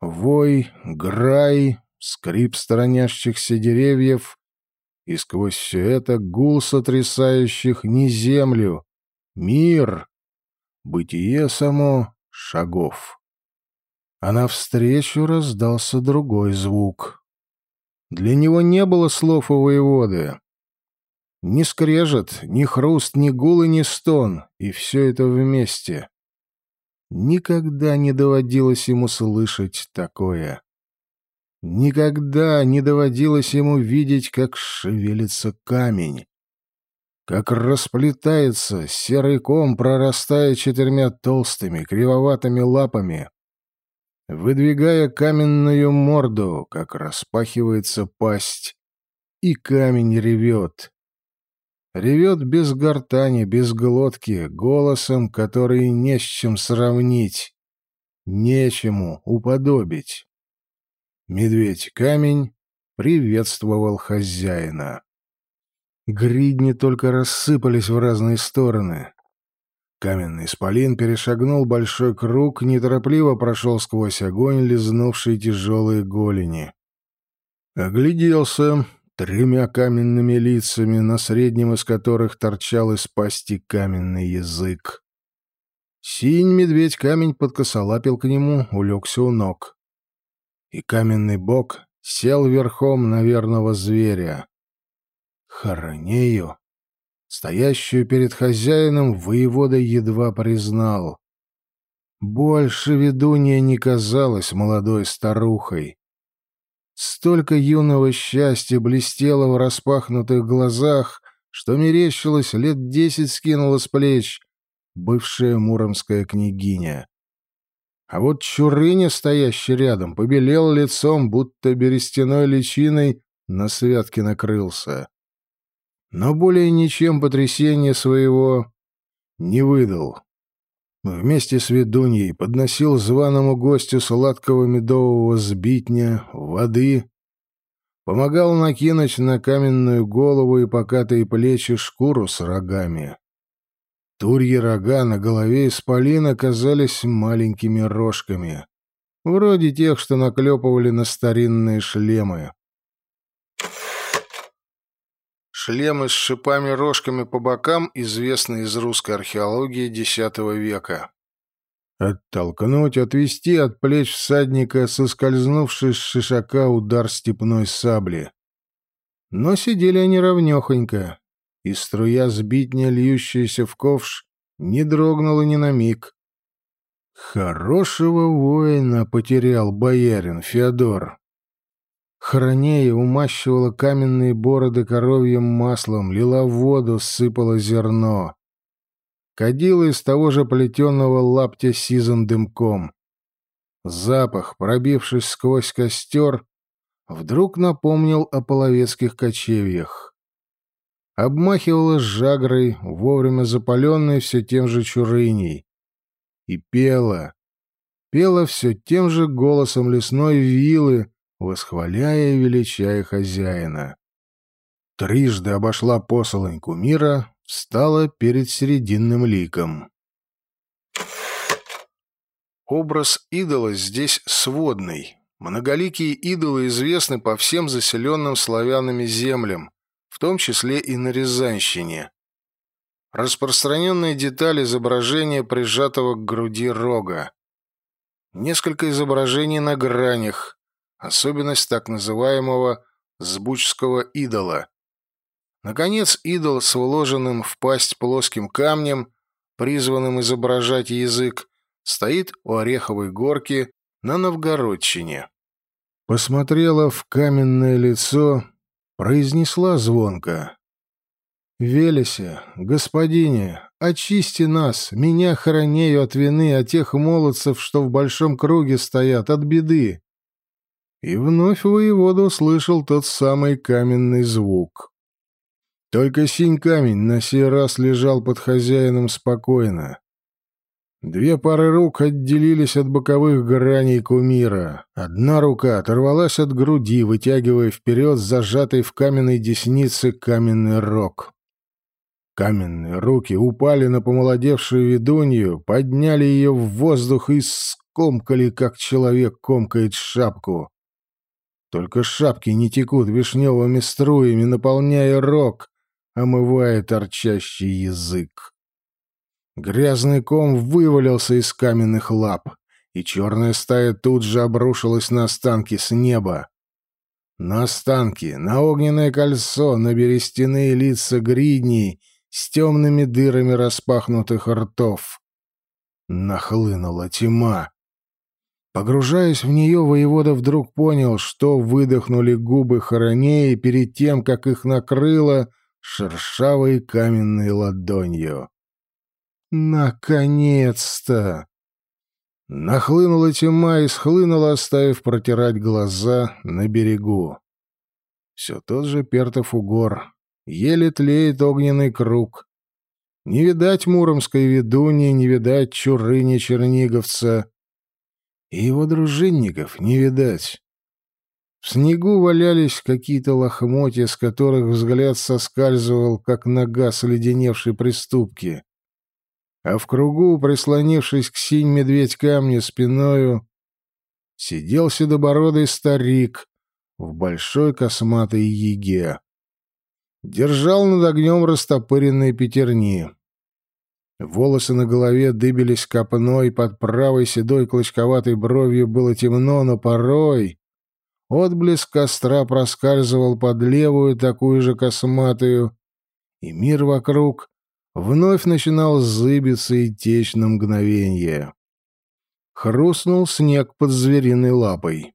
Вой, грай, скрип сторонящихся деревьев, и сквозь все это гул сотрясающих не землю, мир, бытие само шагов а навстречу раздался другой звук. Для него не было слов у воеводы. Ни скрежет, ни хруст, ни гул и ни стон, и все это вместе. Никогда не доводилось ему слышать такое. Никогда не доводилось ему видеть, как шевелится камень, как расплетается серый ком, прорастая четырьмя толстыми, кривоватыми лапами, выдвигая каменную морду, как распахивается пасть, и камень ревет. ревет без гортани, без глотки, голосом, который не с чем сравнить, нечему уподобить. Медведь-камень приветствовал хозяина. Гридни только рассыпались в разные стороны. Каменный исполин перешагнул большой круг, неторопливо прошел сквозь огонь, лизнувший тяжелые голени. Огляделся тремя каменными лицами, на среднем из которых торчал из пасти каменный язык. Синь медведь-камень подкосолапил к нему, улегся у ног. И каменный бог сел верхом на верного зверя. Хоронею, стоящую перед хозяином, воевода едва признал. Больше ведунья не казалась молодой старухой. Столько юного счастья блестело в распахнутых глазах, что мерещилось, лет десять скинула с плеч бывшая муромская княгиня. А вот Чурыня, стоящий рядом, побелел лицом, будто берестяной личиной на святке накрылся. Но более ничем потрясения своего не выдал. Вместе с ведуньей подносил званому гостю сладкого медового сбитня, воды, помогал накинуть на каменную голову и покатые плечи шкуру с рогами. Турьи рога на голове исполина казались маленькими рожками, вроде тех, что наклепывали на старинные шлемы. Шлемы с шипами-рожками по бокам известны из русской археологии X века. Оттолкнуть, отвести от плеч всадника, соскользнувший с шишака удар степной сабли. Но сидели они ровнёхонько, и струя сбитня, льющаяся в ковш, не дрогнула ни на миг. Хорошего воина потерял боярин Феодор. Хранея умащивала каменные бороды коровьим маслом, лила воду, сыпала зерно. Кадила из того же плетеного лаптя сизым дымком. Запах, пробившись сквозь костер, вдруг напомнил о половецких кочевьях обмахивала жагрой, вовремя запаленной все тем же чурыней, и пела, пела все тем же голосом лесной вилы, восхваляя и величая хозяина. Трижды обошла посолоньку мира, встала перед серединным ликом. Образ идола здесь сводный. Многоликие идолы известны по всем заселенным славянами землям, в том числе и на Рязанщине. Распространенные детали изображения прижатого к груди рога. Несколько изображений на гранях, особенность так называемого «сбучского идола». Наконец, идол с вложенным в пасть плоским камнем, призванным изображать язык, стоит у Ореховой горки на Новгородчине. Посмотрела в каменное лицо произнесла звонко. «Велеся, господине, очисти нас, меня хоронею от вины, от тех молодцев, что в большом круге стоят, от беды». И вновь воевода услышал тот самый каменный звук. Только синь камень на сей раз лежал под хозяином спокойно. Две пары рук отделились от боковых граней кумира. Одна рука оторвалась от груди, вытягивая вперед зажатый в каменной деснице каменный рог. Каменные руки упали на помолодевшую ведунью, подняли ее в воздух и скомкали, как человек комкает шапку. Только шапки не текут вишневыми струями, наполняя рог, омывая торчащий язык. Грязный ком вывалился из каменных лап, и черная стая тут же обрушилась на останки с неба. На останки, на огненное кольцо, на берестяные лица гридней с темными дырами распахнутых ртов. Нахлынула тьма. Погружаясь в нее, воевода вдруг понял, что выдохнули губы хоронеи перед тем, как их накрыло шершавой каменной ладонью. Наконец-то! Нахлынула тьма и схлынула, оставив протирать глаза на берегу. Все тот же Пертов угор, еле тлеет огненный круг. Не видать муромской ведуньи, не видать чурыни черниговца. И его дружинников не видать. В снегу валялись какие-то лохмотья, с которых взгляд соскальзывал, как нога соледеневшей приступки. А в кругу, прислонившись к синь медведь камню спиною, сидел седобородый старик в большой косматой еге. Держал над огнем растопыренные пятерни. Волосы на голове дыбились копной, под правой седой клочковатой бровью было темно, но порой Отблеск костра проскальзывал под левую, такую же косматую, и мир вокруг вновь начинал зыбиться и течь на мгновение. Хрустнул снег под звериной лапой.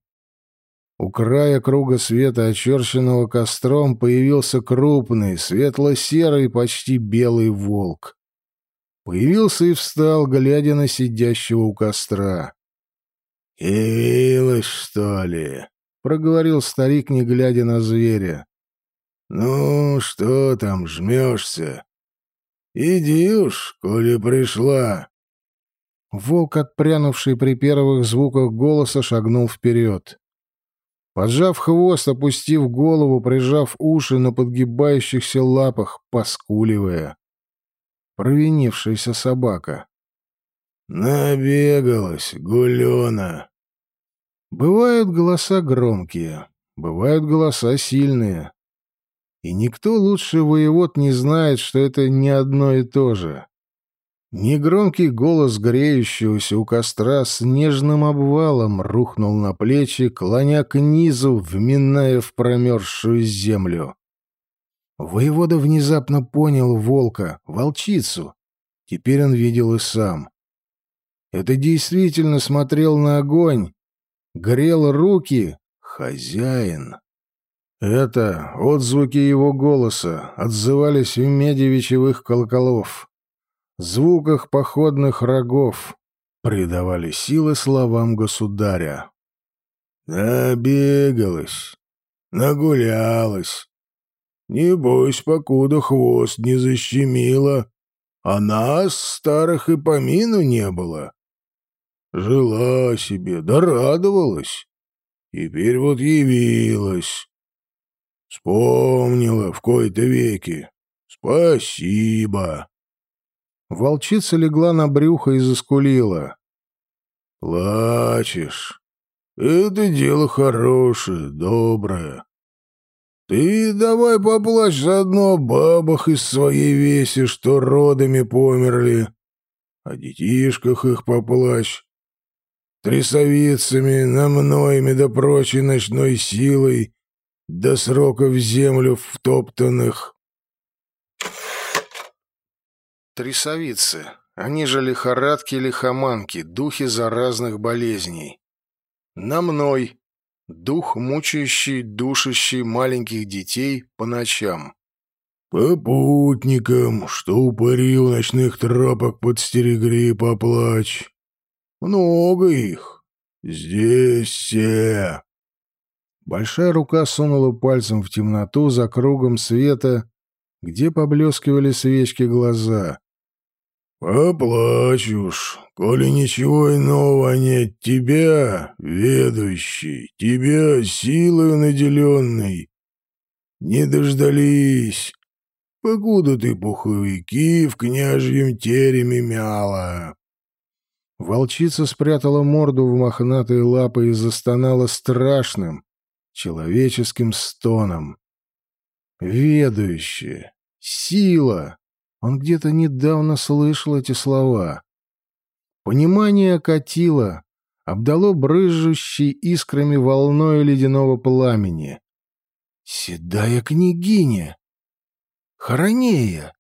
У края круга света, очерченного костром, появился крупный, светло-серый, почти белый волк. Появился и встал, глядя на сидящего у костра. «Явилась, что ли?» — проговорил старик, не глядя на зверя. «Ну, что там, жмешься? Иди уж, коли пришла». Волк, отпрянувший при первых звуках голоса, шагнул вперед. Поджав хвост, опустив голову, прижав уши на подгибающихся лапах, поскуливая. Провинившаяся собака. «Набегалась, гулена!» Бывают голоса громкие, бывают голоса сильные. И никто лучше воевод не знает, что это не одно и то же. Негромкий голос греющегося у костра с нежным обвалом рухнул на плечи, клоня к низу, вминая в промерзшую землю. Воевода внезапно понял волка, волчицу. Теперь он видел и сам. Это действительно смотрел на огонь, грел руки хозяин. Это отзвуки его голоса отзывались в меди вечевых колоколов, звуках походных рогов, придавали силы словам государя. Набегалась, нагулялась. Небось, покуда хвост не защемило, а нас, старых, и помину не было. Жила себе, да радовалась. Теперь вот явилась. Вспомнила в кои-то веки. Спасибо. Волчица легла на брюхо и заскулила. Плачешь. Это дело хорошее, доброе. Ты давай поплачь заодно о бабах из своей веси, что родами померли. О детишках их поплачь трясовицами, намноями да прочей ночной силой, до срока в землю втоптанных. Трясовицы, они же лихорадки-лихоманки, духи заразных болезней. На мной, дух, мучающий, душащий маленьких детей по ночам. Попутникам, что упырил ночных тропок подстерегли поплачь. Много их. Здесь все. Большая рука сунула пальцем в темноту за кругом света, где поблескивали свечки глаза. «Поплачь уж, коли ничего иного нет тебя, ведущий, тебя силою наделенной. Не дождались, покуда ты пуховики в княжьем тереме мяла». Волчица спрятала морду в мохнатые лапы и застонала страшным, человеческим стоном. Ведущая, сила. Он где-то недавно слышал эти слова. Понимание окатило, обдало брызжущей искрами волной ледяного пламени. Седая княгиня! Хоронея!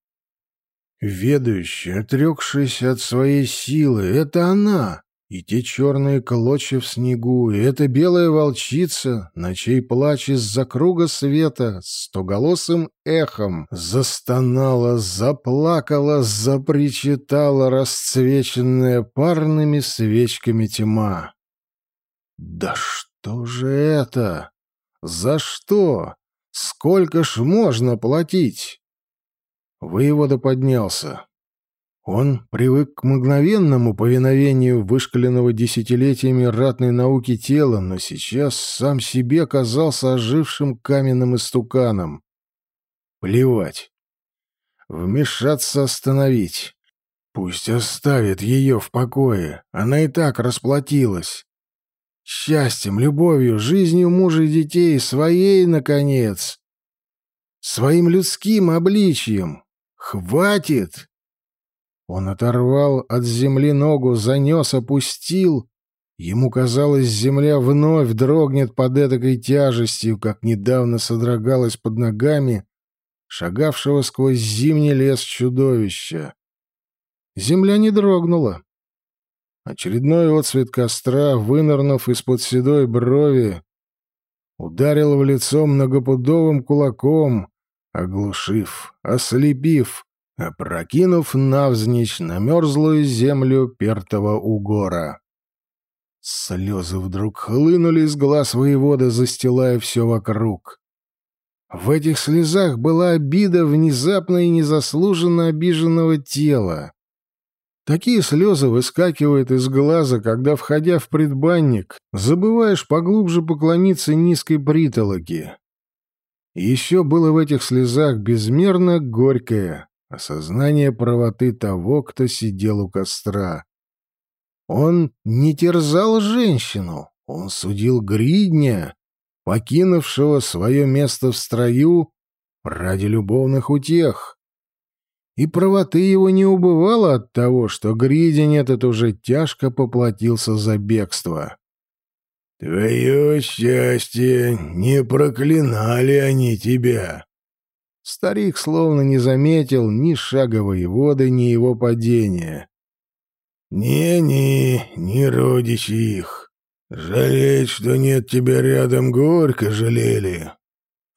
Ведущая, отрекшаяся от своей силы, это она. И те черные клочья в снегу, и эта белая волчица, на чей плач из-за круга света стоголосым эхом застонала, заплакала, запричитала расцвеченная парными свечками тьма. «Да что же это? За что? Сколько ж можно платить? Воевода поднялся. Он привык к мгновенному повиновению вышкаленного десятилетиями ратной науки тела, но сейчас сам себе казался ожившим каменным истуканом. Плевать. Вмешаться остановить. Пусть оставит ее в покое. Она и так расплатилась. Счастьем, любовью, жизнью мужа и детей, своей, наконец. Своим людским обличием. Хватит! Он оторвал от земли ногу, занес, опустил. Ему казалось, земля вновь дрогнет под этой тяжестью, как недавно содрогалась под ногами шагавшего сквозь зимний лес чудовища. Земля не дрогнула. Очередной отцвет костра, вынырнув из-под седой брови, ударил в лицо многопудовым кулаком, оглушив, ослепив, опрокинув навзничь на мерзлую землю пертого угора. Слезы вдруг хлынули из глаз воевода, застилая все вокруг. В этих слезах была обида внезапно и незаслуженно обиженного тела. Такие слезы выскакивают из глаза, когда, входя в предбанник, забываешь поглубже поклониться низкой притолоке. еще было в этих слезах безмерно горькое, осознание правоты того, кто сидел у костра. Он не терзал женщину, он судил гридня, покинувшего свое место в строю ради любовных утех. И правоты его не убывало от того, что гридень этот уже тяжко поплатился за бегство. «Твое счастье, не проклинали они тебя!» Старик словно не заметил ни шага воеводы, ни его падения. «Не-не, не родичи их. Жалеть, что нет тебя рядом, горько жалели.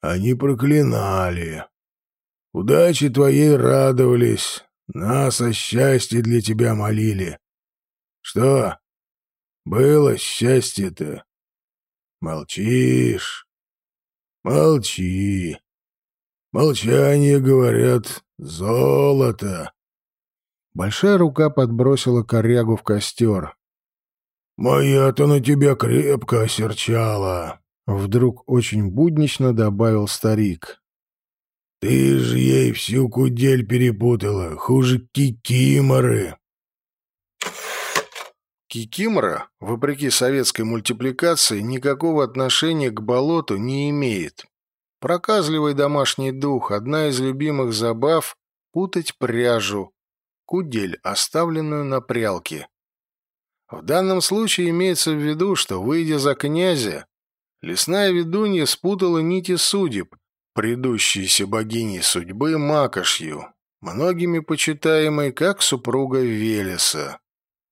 Они проклинали. Удачи твоей радовались, нас о счастье для тебя молили. Что, было счастье-то? Молчишь. Молчи. Молчание, говорят, золото. Большая рука подбросила корягу в костер. «Моя-то на тебя крепко осерчала», — вдруг очень буднично добавил старик. «Ты ж ей всю кудель перепутала, хуже кикиморы». Кикимора, вопреки советской мультипликации, никакого отношения к болоту не имеет. Проказливый домашний дух, одна из любимых забав — путать пряжу, кудель, оставленную на прялке. В данном случае имеется в виду, что, выйдя за князя, лесная ведунья спутала нити судеб, предыдущейся богиней судьбы Макошью, многими почитаемой как супруга Велеса.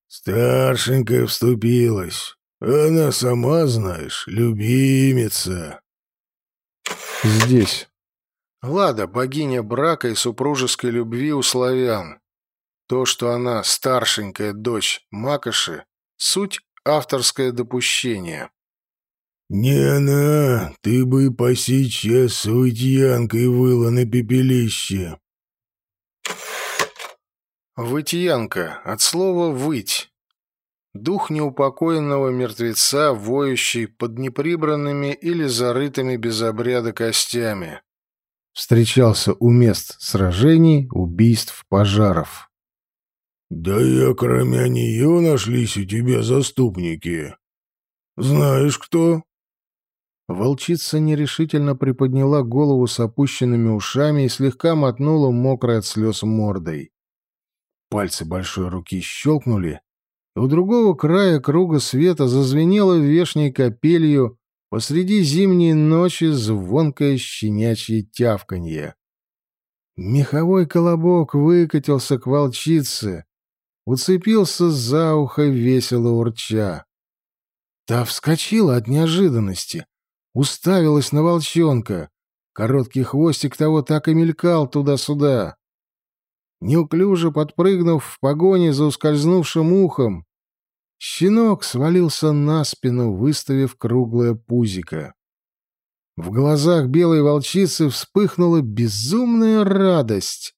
«Старшенькая вступилась. Она сама, знаешь, любимица», Здесь. Лада — богиня брака и супружеской любви у славян. То, что она старшенькая дочь Макоши, суть авторское допущение. «Не она, ты бы по сейчас с Вытьянкой выла на пепелище». Вытьянка от слова «выть». Дух неупокоенного мертвеца, воющий под неприбранными или зарытыми без обряда костями. Встречался у мест сражений, убийств, пожаров. «Да и кроме нее нашлись у тебя заступники. Знаешь кто?» Волчица нерешительно приподняла голову с опущенными ушами и слегка мотнула мокрой от слез мордой. Пальцы большой руки щелкнули, у другого края круга света зазвенело вешней капелью посреди зимней ночи звонкое щенячье тявканье. Меховой колобок выкатился к волчице, уцепился за ухо весело урча. Та вскочила от неожиданности, уставилась на волчонка. Короткий хвостик того так и мелькал туда-сюда. Неуклюже подпрыгнув в погоне за ускользнувшим ухом, щенок свалился на спину, выставив круглое пузико. В глазах белой волчицы вспыхнула безумная радость,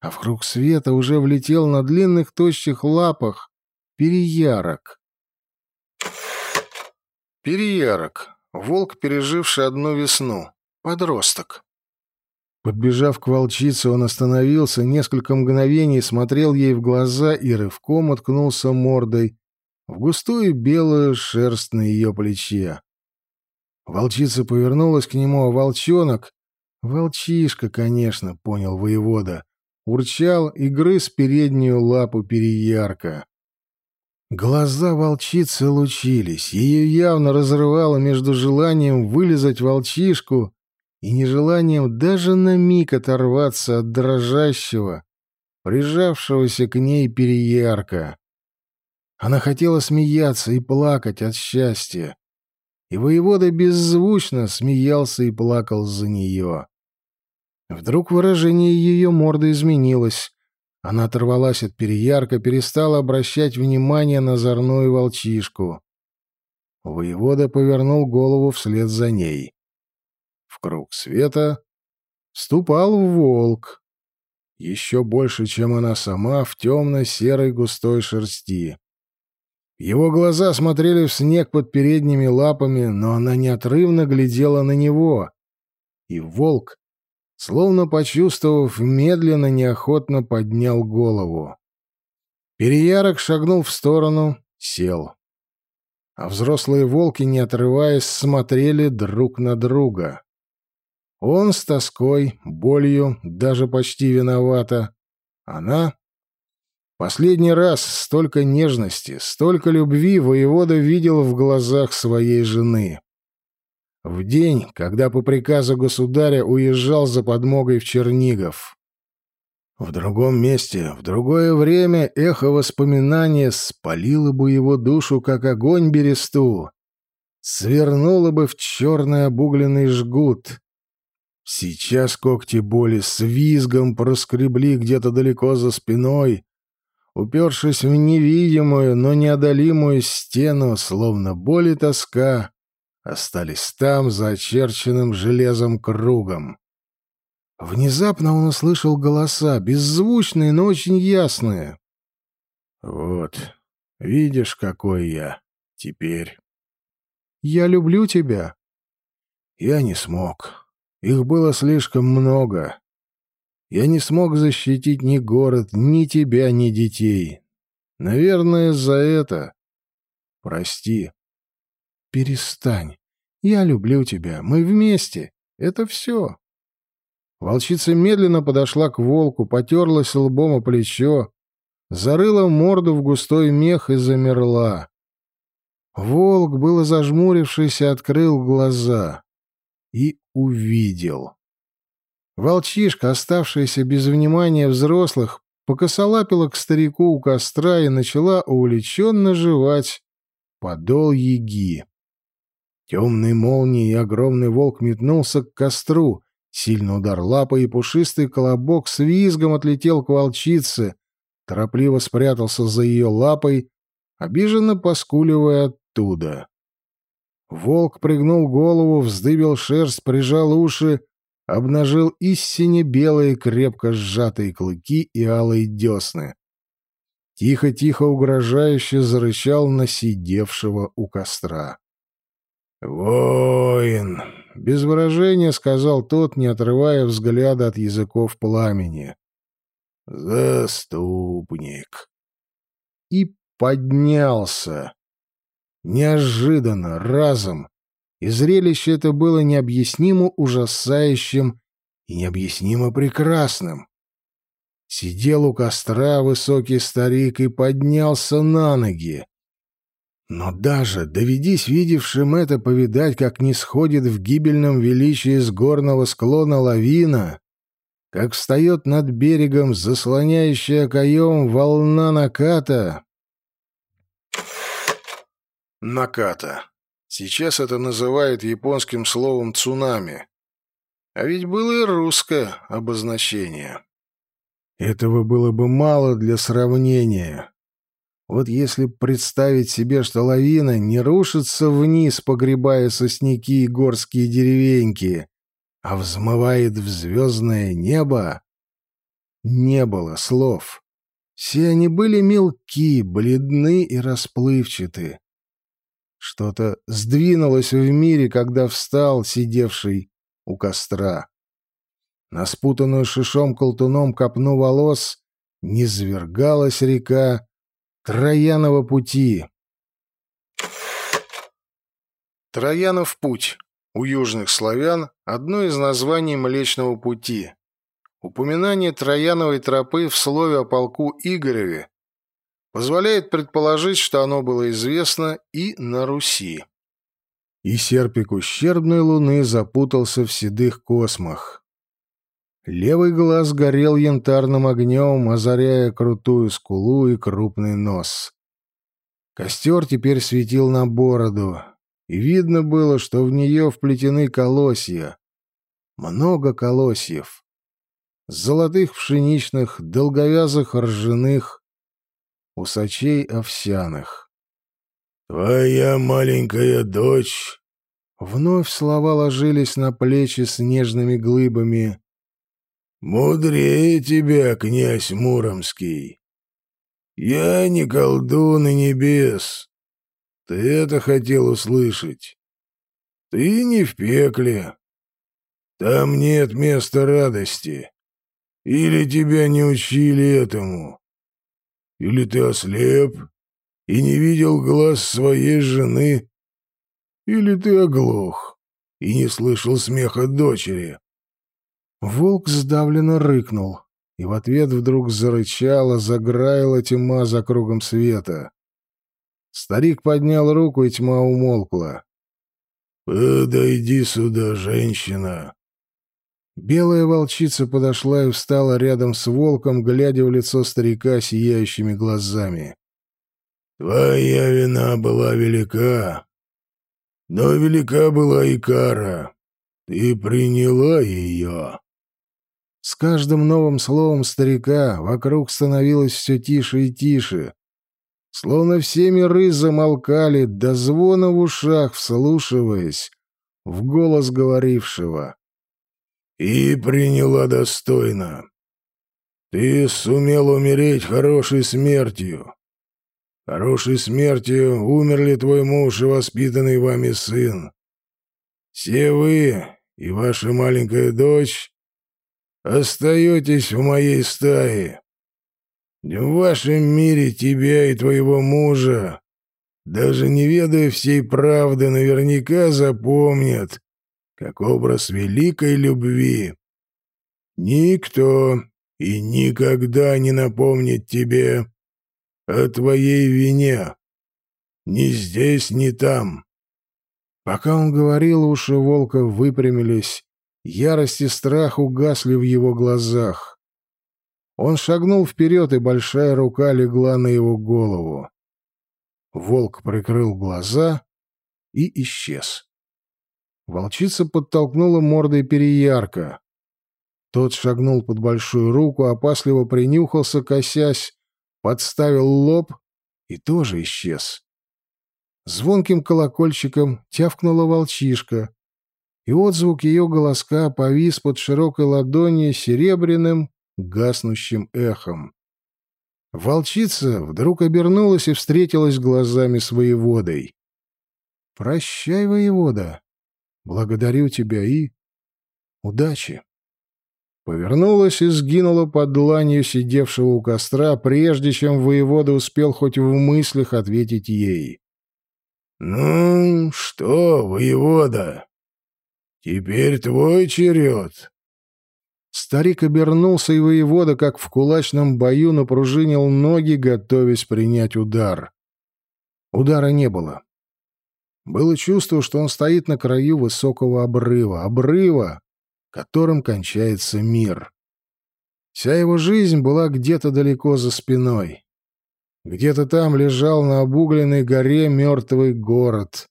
а в круг света уже влетел на длинных тощих лапах переярок. Переярок. Волк, переживший одну весну. Подросток. Подбежав к волчице, он остановился, несколько мгновений смотрел ей в глаза и рывком уткнулся мордой в густую белую шерсть на ее плече. Волчица повернулась к нему, а волчонок... Волчишка, конечно, понял воевода. Урчал и грыз переднюю лапу переярка. Глаза волчицы лучились. Ее явно разрывало между желанием вылезать волчишку и нежеланием даже на миг оторваться от дрожащего, прижавшегося к ней переярка. Она хотела смеяться и плакать от счастья. И воевода беззвучно смеялся и плакал за нее. Вдруг выражение ее морды изменилось. Она оторвалась от переярка, перестала обращать внимание на зорную волчишку. Воевода повернул голову вслед за ней. Круг света ступал волк. Еще больше, чем она сама, в темно-серой густой шерсти. Его глаза смотрели в снег под передними лапами, но она неотрывно глядела на него. И волк, словно почувствовав, медленно, неохотно поднял голову. Переярок шагнул в сторону, сел. А взрослые волки, не отрываясь, смотрели друг на друга. Он с тоской, болью, даже почти виновата. Она Последний раз столько нежности, столько любви воевода видел в глазах своей жены. В день, когда по приказу государя уезжал за подмогой в Чернигов. В другом месте, в другое время эхо воспоминания спалило бы его душу, как огонь бересту, свернуло бы в черный обугленный жгут. Сейчас когти боли с визгом проскребли где-то далеко за спиной, упершись в невидимую, но неодолимую стену, словно боль и тоска, остались там, за очерченным железом кругом. Внезапно он услышал голоса, беззвучные, но очень ясные. «Вот, видишь, какой я теперь». «Я люблю тебя». «Я не смог. Их было слишком много. Я не смог защитить ни город, ни тебя, ни детей. Наверное, за это. Прости. Перестань. Я люблю тебя. Мы вместе. Это все. Волчица медленно подошла к волку, потерлась лбом о плечо, зарыла морду в густой мех и замерла. Волк, было зажмурившийся, открыл глаза и увидел. Волчишка, оставшаяся без внимания взрослых, покосолапила к старику у костра и начала увлеченно жевать подол еги. Темной молнией огромный волк метнулся к костру. Сильный удар лапой и пушистый колобок с визгом отлетел к волчице, торопливо спрятался за ее лапой, обиженно поскуливая оттуда. Волк пригнул голову, вздыбил шерсть, прижал уши обнажил истине белые крепко сжатые клыки и алые десны. Тихо-тихо угрожающе зарычал на сидевшего у костра. «Воин!» — без выражения сказал тот, не отрывая взгляда от языков пламени. «Заступник!» И поднялся. Неожиданно, разом, и зрелище это было необъяснимо ужасающим и необъяснимо прекрасным. Сидел у костра высокий старик и поднялся на ноги. Но даже, доведись видевшим это повидать, как не сходит в гибельном величии с горного склона лавина, как встает над берегом заслоняющая каем волна наката... Наката. Сейчас это называют японским словом «цунами». А ведь было и русское обозначение. Этого было бы мало для сравнения. Вот если представить себе, что лавина не рушится вниз, погребая сосняки и горские деревеньки, а взмывает в звездное небо, не было слов. Все они были мелки, бледны и расплывчаты. Что-то сдвинулось в мире, когда встал сидевший у костра. На спутанную шишом колтуном копну волос низвергалась река Троянова пути. Троянов путь. У южных славян одно из названий Млечного пути. Упоминание Трояновой тропы в слове о полку Игореве позволяет предположить, что оно было известно и на Руси. И серпик ущербной луны запутался в седых космах. Левый глаз горел янтарным огнем, озаряя крутую скулу и крупный нос. Костер теперь светил на бороду, и видно было, что в нее вплетены колосья. Много колосьев. Золотых пшеничных, долговязых ржаных, усачей овсяных. «Твоя маленькая дочь...» Вновь слова ложились на плечи снежными глыбами. «Мудрее тебя, князь Муромский. Я не колдун и небес. Ты это хотел услышать. Ты не в пекле. Там нет места радости. Или тебя не учили этому? Или ты ослеп и не видел глаз своей жены? Или ты оглох и не слышал смеха дочери?» Волк сдавленно рыкнул, и в ответ вдруг зарычала, заграила тьма за кругом света. Старик поднял руку, и тьма умолкла. «Подойди сюда, женщина!» Белая волчица подошла и встала рядом с волком, глядя в лицо старика сияющими глазами. «Твоя вина была велика, но велика была и кара. Ты приняла ее». С каждым новым словом старика вокруг становилось все тише и тише, словно все миры замолкали до звона в ушах, вслушиваясь в голос говорившего и приняла достойно. Ты сумел умереть хорошей смертью. Хорошей смертью умерли твой муж и воспитанный вами сын. Все вы и ваша маленькая дочь остаетесь в моей стае. В вашем мире тебя и твоего мужа, даже не ведая всей правды, наверняка запомнят как образ великой любви. Никто и никогда не напомнит тебе о твоей вине. Ни здесь, ни там. Пока он говорил, уши волка выпрямились, ярость и страх угасли в его глазах. Он шагнул вперед, и большая рука легла на его голову. Волк прикрыл глаза и исчез. Волчица подтолкнула мордой переярка. Тот шагнул под большую руку, опасливо принюхался, косясь, подставил лоб и тоже исчез. Звонким колокольчиком тявкнула волчишка, и отзвук ее голоска повис под широкой ладонью серебряным, гаснущим эхом. Волчица вдруг обернулась и встретилась глазами с воеводой. «Прощай, воевода!» Благодарю тебя и... удачи. Повернулась и сгинула под дланью сидевшего у костра, прежде чем воевода успел хоть в мыслях ответить ей. «Ну, что, воевода, теперь твой черед». Старик обернулся, и воевода, как в кулачном бою, напружинил ноги, готовясь принять удар. Удара не было. Было чувство, что он стоит на краю высокого обрыва, обрыва, которым кончается мир. Вся его жизнь была где-то далеко за спиной. Где-то там лежал на обугленной горе мертвый город.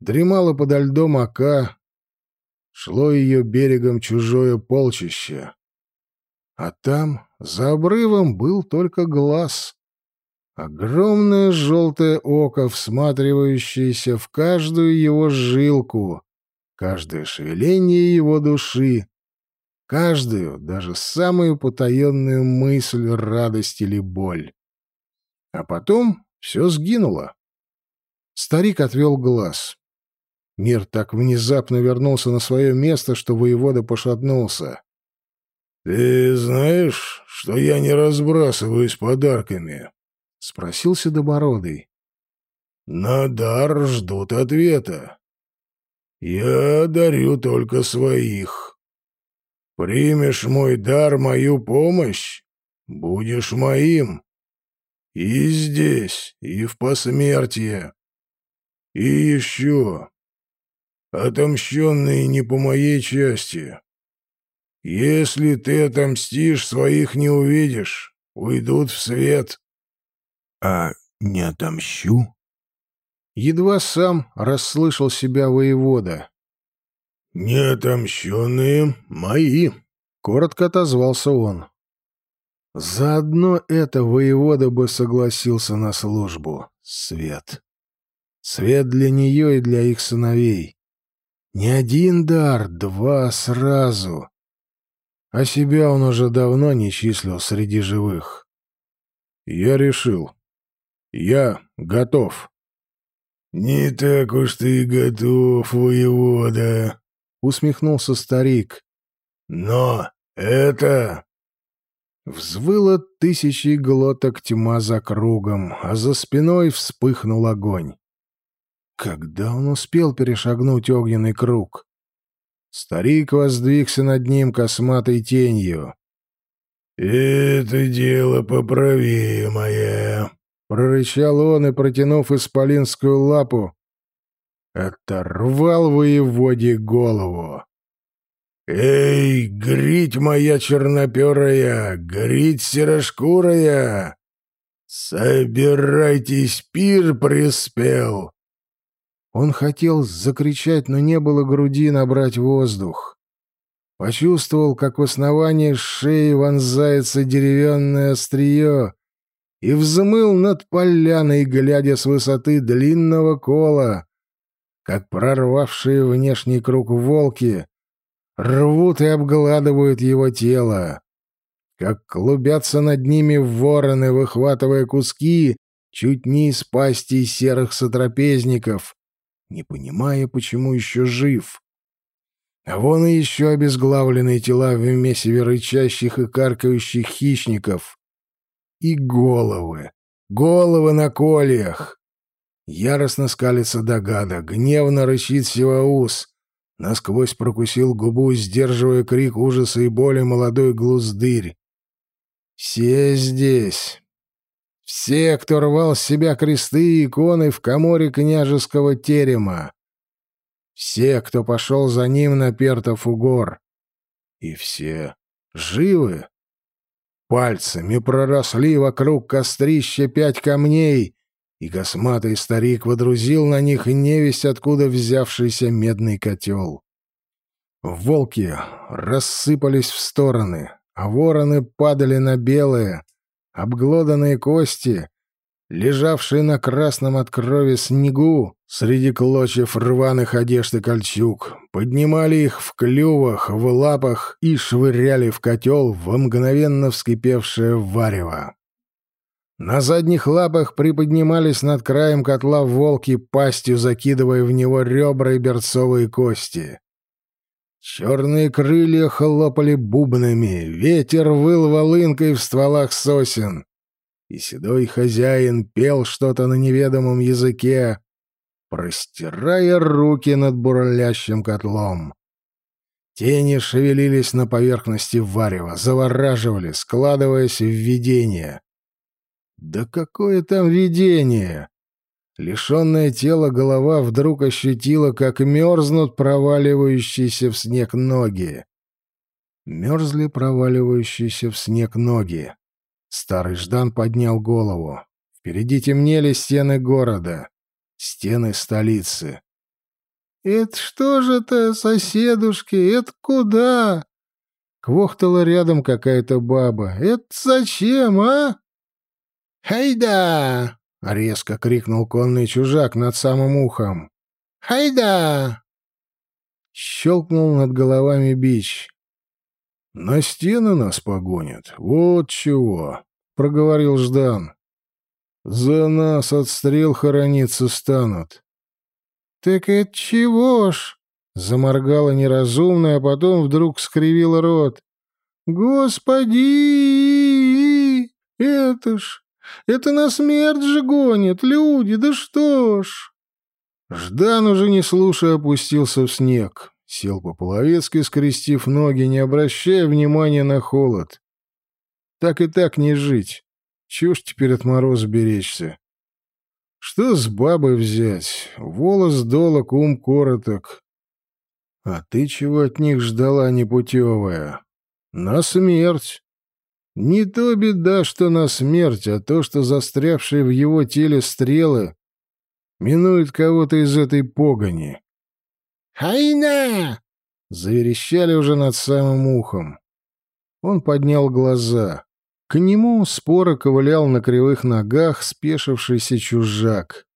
Дремало подо льдом ока, шло ее берегом чужое полчище. А там, за обрывом, был только глаз. Огромное желтое око, всматривающееся в каждую его жилку, каждое шевеление его души, каждую, даже самую потаенную мысль, радость или боль. А потом все сгинуло. Старик отвел глаз. Мир так внезапно вернулся на свое место, что воевода пошатнулся. — Ты знаешь, что я не разбрасываюсь подарками? — спросил Седобородый. — На дар ждут ответа. Я дарю только своих. Примешь мой дар, мою помощь, будешь моим. И здесь, и в посмертие. И еще. Отомщенные не по моей части. Если ты отомстишь, своих не увидишь. Уйдут в свет. А не отомщу? Едва сам расслышал себя воевода. «Неотомщенные мои», — коротко отозвался он. Заодно это воевода бы согласился на службу. Свет. Свет для нее и для их сыновей. Не один дар, два сразу. А себя он уже давно не числил среди живых. Я решил. Я готов. «Не так уж ты и готов, воевода», — усмехнулся старик. «Но это...» Взвыло тысячи глоток тьма за кругом, а за спиной вспыхнул огонь. Когда он успел перешагнуть огненный круг? Старик воздвигся над ним косматой тенью. «Это дело поправимое», — прорычал он и, протянув исполинскую лапу, оторвал воеводе голову. «Эй, грить моя черноперая, грить серошкурая! Собирайтесь, пир приспел!» Он хотел закричать, но не было груди набрать воздух. Почувствовал, как в основании шеи вонзается деревянное острие, и взмыл над поляной, глядя с высоты длинного кола, как прорвавшие внешний круг волки рвут и обгладывают его тело, как клубятся над ними вороны, выхватывая куски чуть не из пасти серых сотрапезников, не понимая, почему еще жив. А вон и еще обезглавленные тела в месиве рычащих и каркающих хищников. И головы. Головы на кольях. Яростно скалится догада, гневно рычит Севаус. Насквозь прокусил губу, сдерживая крик ужаса и боли молодой глуздырь. Все здесь. Все, кто рвал с себя кресты и иконы в коморе княжеского терема. Все, кто пошел за ним на Пертов угор. И все живы. Пальцами проросли вокруг кострища пять камней, и косматый старик водрузил на них невесть, откуда взявшийся медный котел. Волки рассыпались в стороны, а вороны падали на белые, обглоданные кости, лежавшие на красном от крови снегу среди клочьев рваных одежд и кольчуг, поднимали их в клювах, в лапах и швыряли в котел в мгновенно вскипевшее варево. На задних лапах приподнимались над краем котла волки, пастью закидывая в него ребра и берцовые кости. Черные крылья хлопали бубнами, ветер выл волынкой в стволах сосен, и седой хозяин пел что-то на неведомом языке, простирая руки над бурлящим котлом. Тени шевелились на поверхности варева, завораживали, складываясь в видение. Да какое там видение! Лишенное тела голова вдруг ощутила, как мерзнут проваливающиеся в снег ноги. Мерзли проваливающиеся в снег ноги. Старый Ждан поднял голову. Впереди темнели стены города, стены столицы. «Это что же это, соседушки, это куда?» Квохтала рядом какая-то баба. «Это зачем, а?» «Хайда!» — резко крикнул конный чужак над самым ухом. «Хайда!» Щелкнул над головами бич. «На стены нас погонят. Вот чего!» — проговорил Ждан. «За нас от стрел хорониться станут». «Так это чего ж?» — заморгала неразумная, а потом вдруг скривила рот. «Господи! Это ж... Это на смерть же гонят люди, да что ж!» Ждан, уже не слушая, опустился в снег. Сел по-половецки, скрестив ноги, не обращая внимания на холод. Так и так не жить. Ж теперь от мороза беречься? Что с бабой взять? Волос долог, ум короток. А ты чего от них ждала непутевая? На смерть. Не то беда, что на смерть, а то, что застрявшие в его теле стрелы минуют кого-то из этой погони. «Хайна!» — заверещали уже над самым ухом. Он поднял глаза. К нему споро ковылял на кривых ногах спешившийся чужак.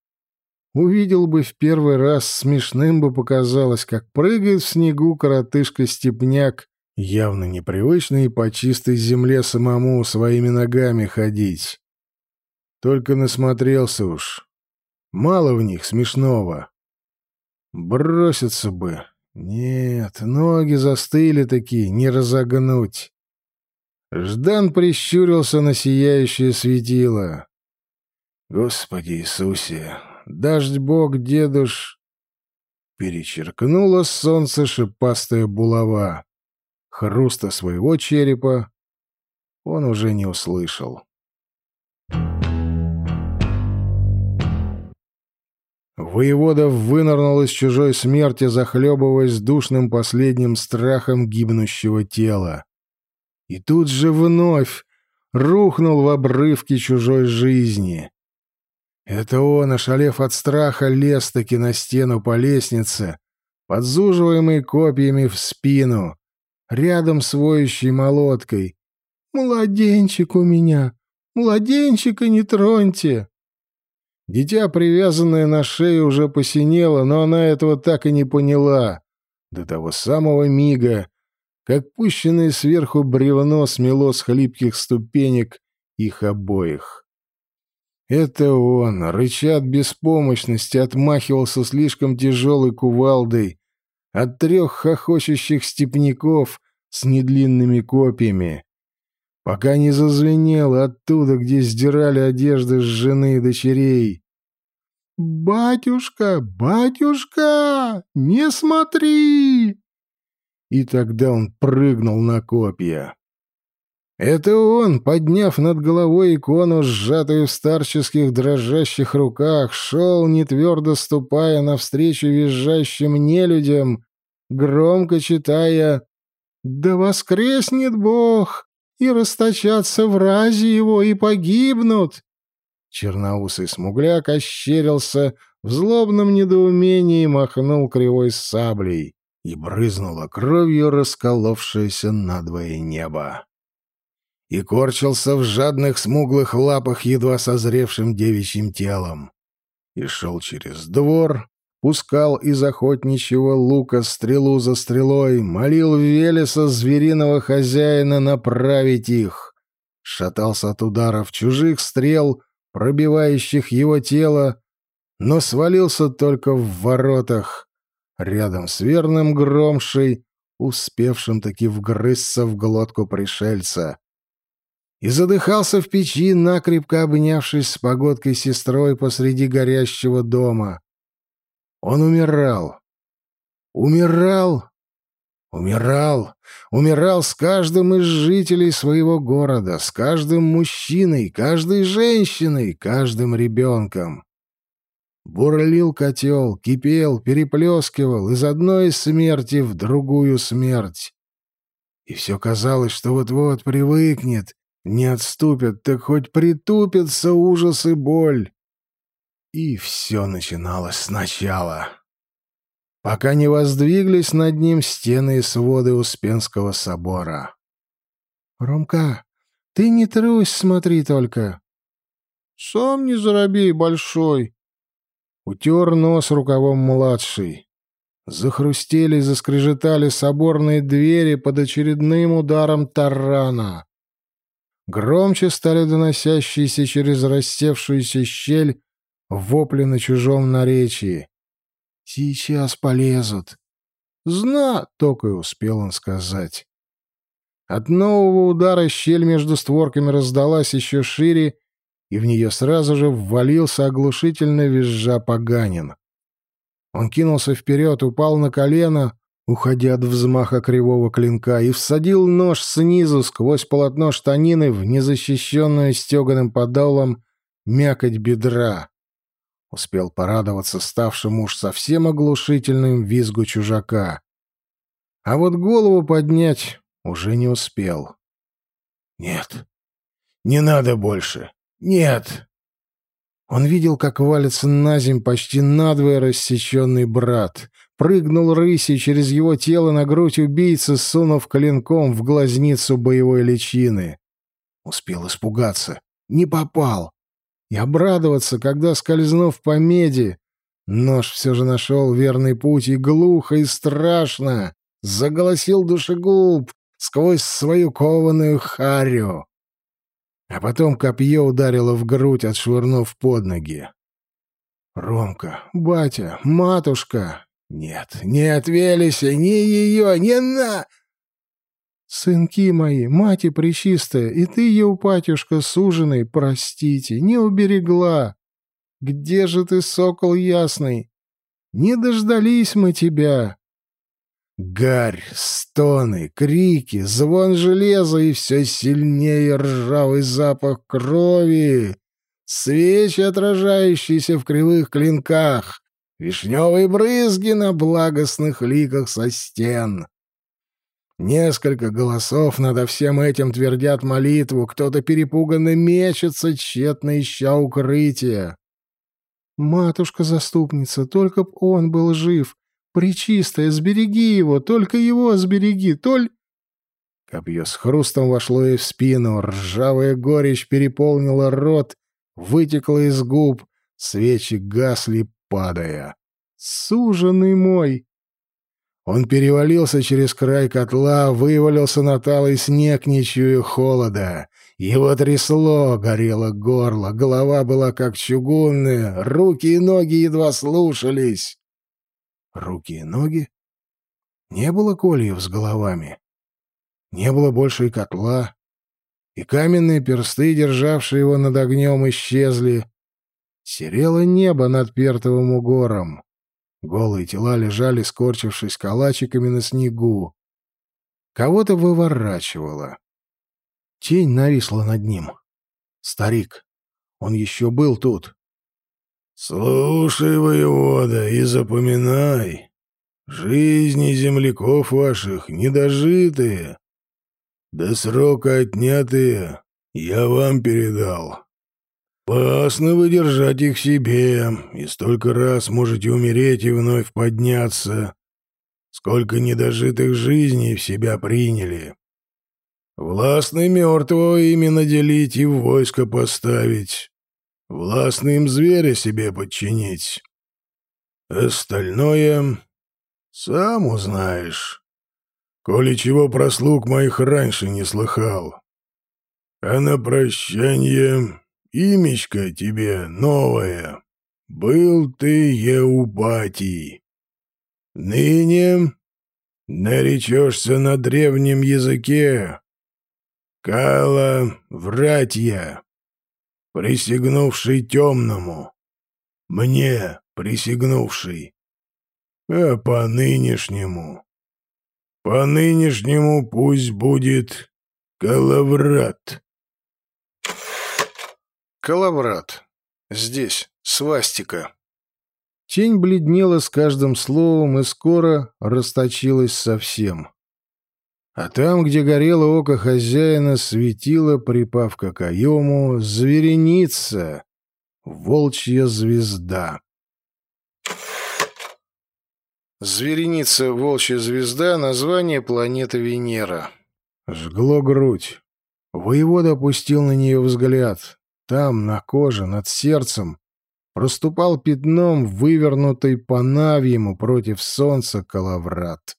Увидел бы в первый раз, смешным бы показалось, как прыгает в снегу коротышка-степняк, явно непривычный по чистой земле самому своими ногами ходить. Только насмотрелся уж. Мало в них смешного. Броситься бы. Нет, ноги застыли такие, не разогнуть. Ждан прищурился на сияющее светило. Господи Иисусе, дождь бог дедуш... Перечеркнуло солнце шипастая булава. Хруста своего черепа он уже не услышал. Воевода вынырнул из чужой смерти, захлебываясь душным последним страхом гибнущего тела. И тут же вновь рухнул в обрывки чужой жизни. Это он, ошалев от страха, лез-таки на стену по лестнице, подзуживаемый копьями в спину, рядом с воющей молоткой. «Младенчик у меня! Младенчика не троньте!» Дитя, привязанное на шею, уже посинело, но она этого так и не поняла. До того самого мига, как пущенное сверху бревно смело с хлипких ступенек их обоих. Это он, рыча от беспомощности, отмахивался слишком тяжелой кувалдой от трех хохочущих степняков с недлинными копьями, пока не зазвенело оттуда, где сдирали одежды с жены и дочерей. «Батюшка, батюшка, не смотри!» И тогда он прыгнул на копья. Это он, подняв над головой икону, сжатую в старческих дрожащих руках, шел, не твердо ступая навстречу визжащим нелюдям, громко читая «Да воскреснет Бог, и расточатся врази его, и погибнут!» Черноусый смугляк ощерился в злобном недоумении и махнул кривой саблей, и брызнуло кровью расколовшееся надвое небо и корчился в жадных смуглых лапах едва созревшим девичьим телом. И шел через двор, пускал из охотничьего лука стрелу за стрелой, молил Велеса звериного хозяина направить их, шатался от ударов чужих стрел, пробивающих его тело, но свалился только в воротах, рядом с верным громшей, успевшим таки вгрызться в глотку пришельца и задыхался в печи, накрепко обнявшись с погодкой сестрой посреди горящего дома. Он умирал. Умирал. Умирал. Умирал с каждым из жителей своего города, с каждым мужчиной, каждой женщиной, каждым ребенком. Бурлил котел, кипел, переплескивал из одной смерти в другую смерть. И все казалось, что вот-вот привыкнет, не отступят, так хоть притупятся ужас и боль. И все начиналось сначала. Пока не воздвиглись над ним стены и своды Успенского собора. «Ромка, ты не трусь, смотри только!» Сам не заробей, большой. Утер нос рукавом младший. Захрустели и заскрежетали соборные двери под очередным ударом тарана. Громче стали доносящиеся через рассевшуюся щель вопли на чужом наречии. «Сейчас полезут». «Зна!» — только и успел он сказать. От нового удара щель между створками раздалась еще шире, и в нее сразу же ввалился оглушительно визжа поганин. Он кинулся вперед, упал на колено, уходя от взмаха кривого клинка, и всадил нож снизу сквозь полотно штанины в незащищенную стеганым подолом мякоть бедра. Успел порадоваться ставшему уж совсем оглушительным визгу чужака. А вот голову поднять уже не успел. «Нет, не надо больше. Нет!» Он видел, как валится на земь почти надвое рассеченный брат. Прыгнул рысью через его тело на грудь убийцы, сунув клинком в глазницу боевой личины. Успел испугаться. Не попал. И обрадоваться, когда, скользнув по меди, нож все же нашел верный путь и глухо и страшно заголосил душегуб сквозь свою кованую харю. А потом копье ударило в грудь, отшвырнув под ноги. «Ромка, батя, матушка!» «Нет, нет, Велеся, не ее, не на...» «Сынки мои, мать и пречистая, и ты, Еупатюшка, суженый, простите, не уберегла. Где же ты, сокол ясный? Не дождались мы тебя. Гарь, стоны, крики, звон железа и все сильнее ржавый запах крови, свечи, отражающиеся в кривых клинках, вишневые брызги на благостных ликах со стен. Несколько голосов над всем этим твердят молитву, кто-то перепуганно мечется, тщетно ища укрытия. «Матушка-заступница, только б он был жив!» Пречистая, сбереги его, только его сбереги, толь...» Копье с хрустом вошло ей в спину, ржавая горечь переполнила рот, вытекла из губ, свечи гасли, падая. «Суженый мой!» Он перевалился через край котла, вывалился на талый снег, не чуя холода. Его трясло, горело горло, голова была как чугунная, руки и ноги едва слушались руки и ноги. Не было кольев с головами. Не было больше и котла. И каменные персты, державшие его над огнем, исчезли. Серело небо над Пертовым угором. Голые тела лежали, скорчившись калачиками на снегу. Кого-то выворачивало. Тень нависла над ним. Старик. Он еще был тут. «Слушай, воевода, и запоминай, жизни земляков ваших недожитые, до срока отнятые, я вам передал. Опасно вы держать их себе, и столько раз можете умереть и вновь подняться, сколько недожитых жизней в себя приняли. Властный мертвого именно делить и в войско поставить» властным зверя себе подчинить. Остальное сам узнаешь, коли чего прослуг моих раньше не слыхал. А на прощание имечко тебе новое. Был ты Еупатий. Ныне наречешься на древнем языке Кала Вратья присягнувший темному. Мне присягнувший. А по нынешнему... По нынешнему пусть будет Калаврат. Калаврат. Здесь. Свастика. Тень бледнела с каждым словом и скоро расточилась совсем. А там, где горело око хозяина, светила, припав к окоему, звереница, волчья звезда. Звереница, волчья звезда — название планеты Венера. Жгло грудь. Воевода опустил на нее взгляд. Там, на коже, над сердцем, проступал пятном вывернутый по навьему против солнца коловрат.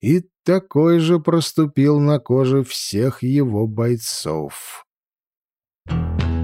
И такой же проступил на коже всех его бойцов. Thank you.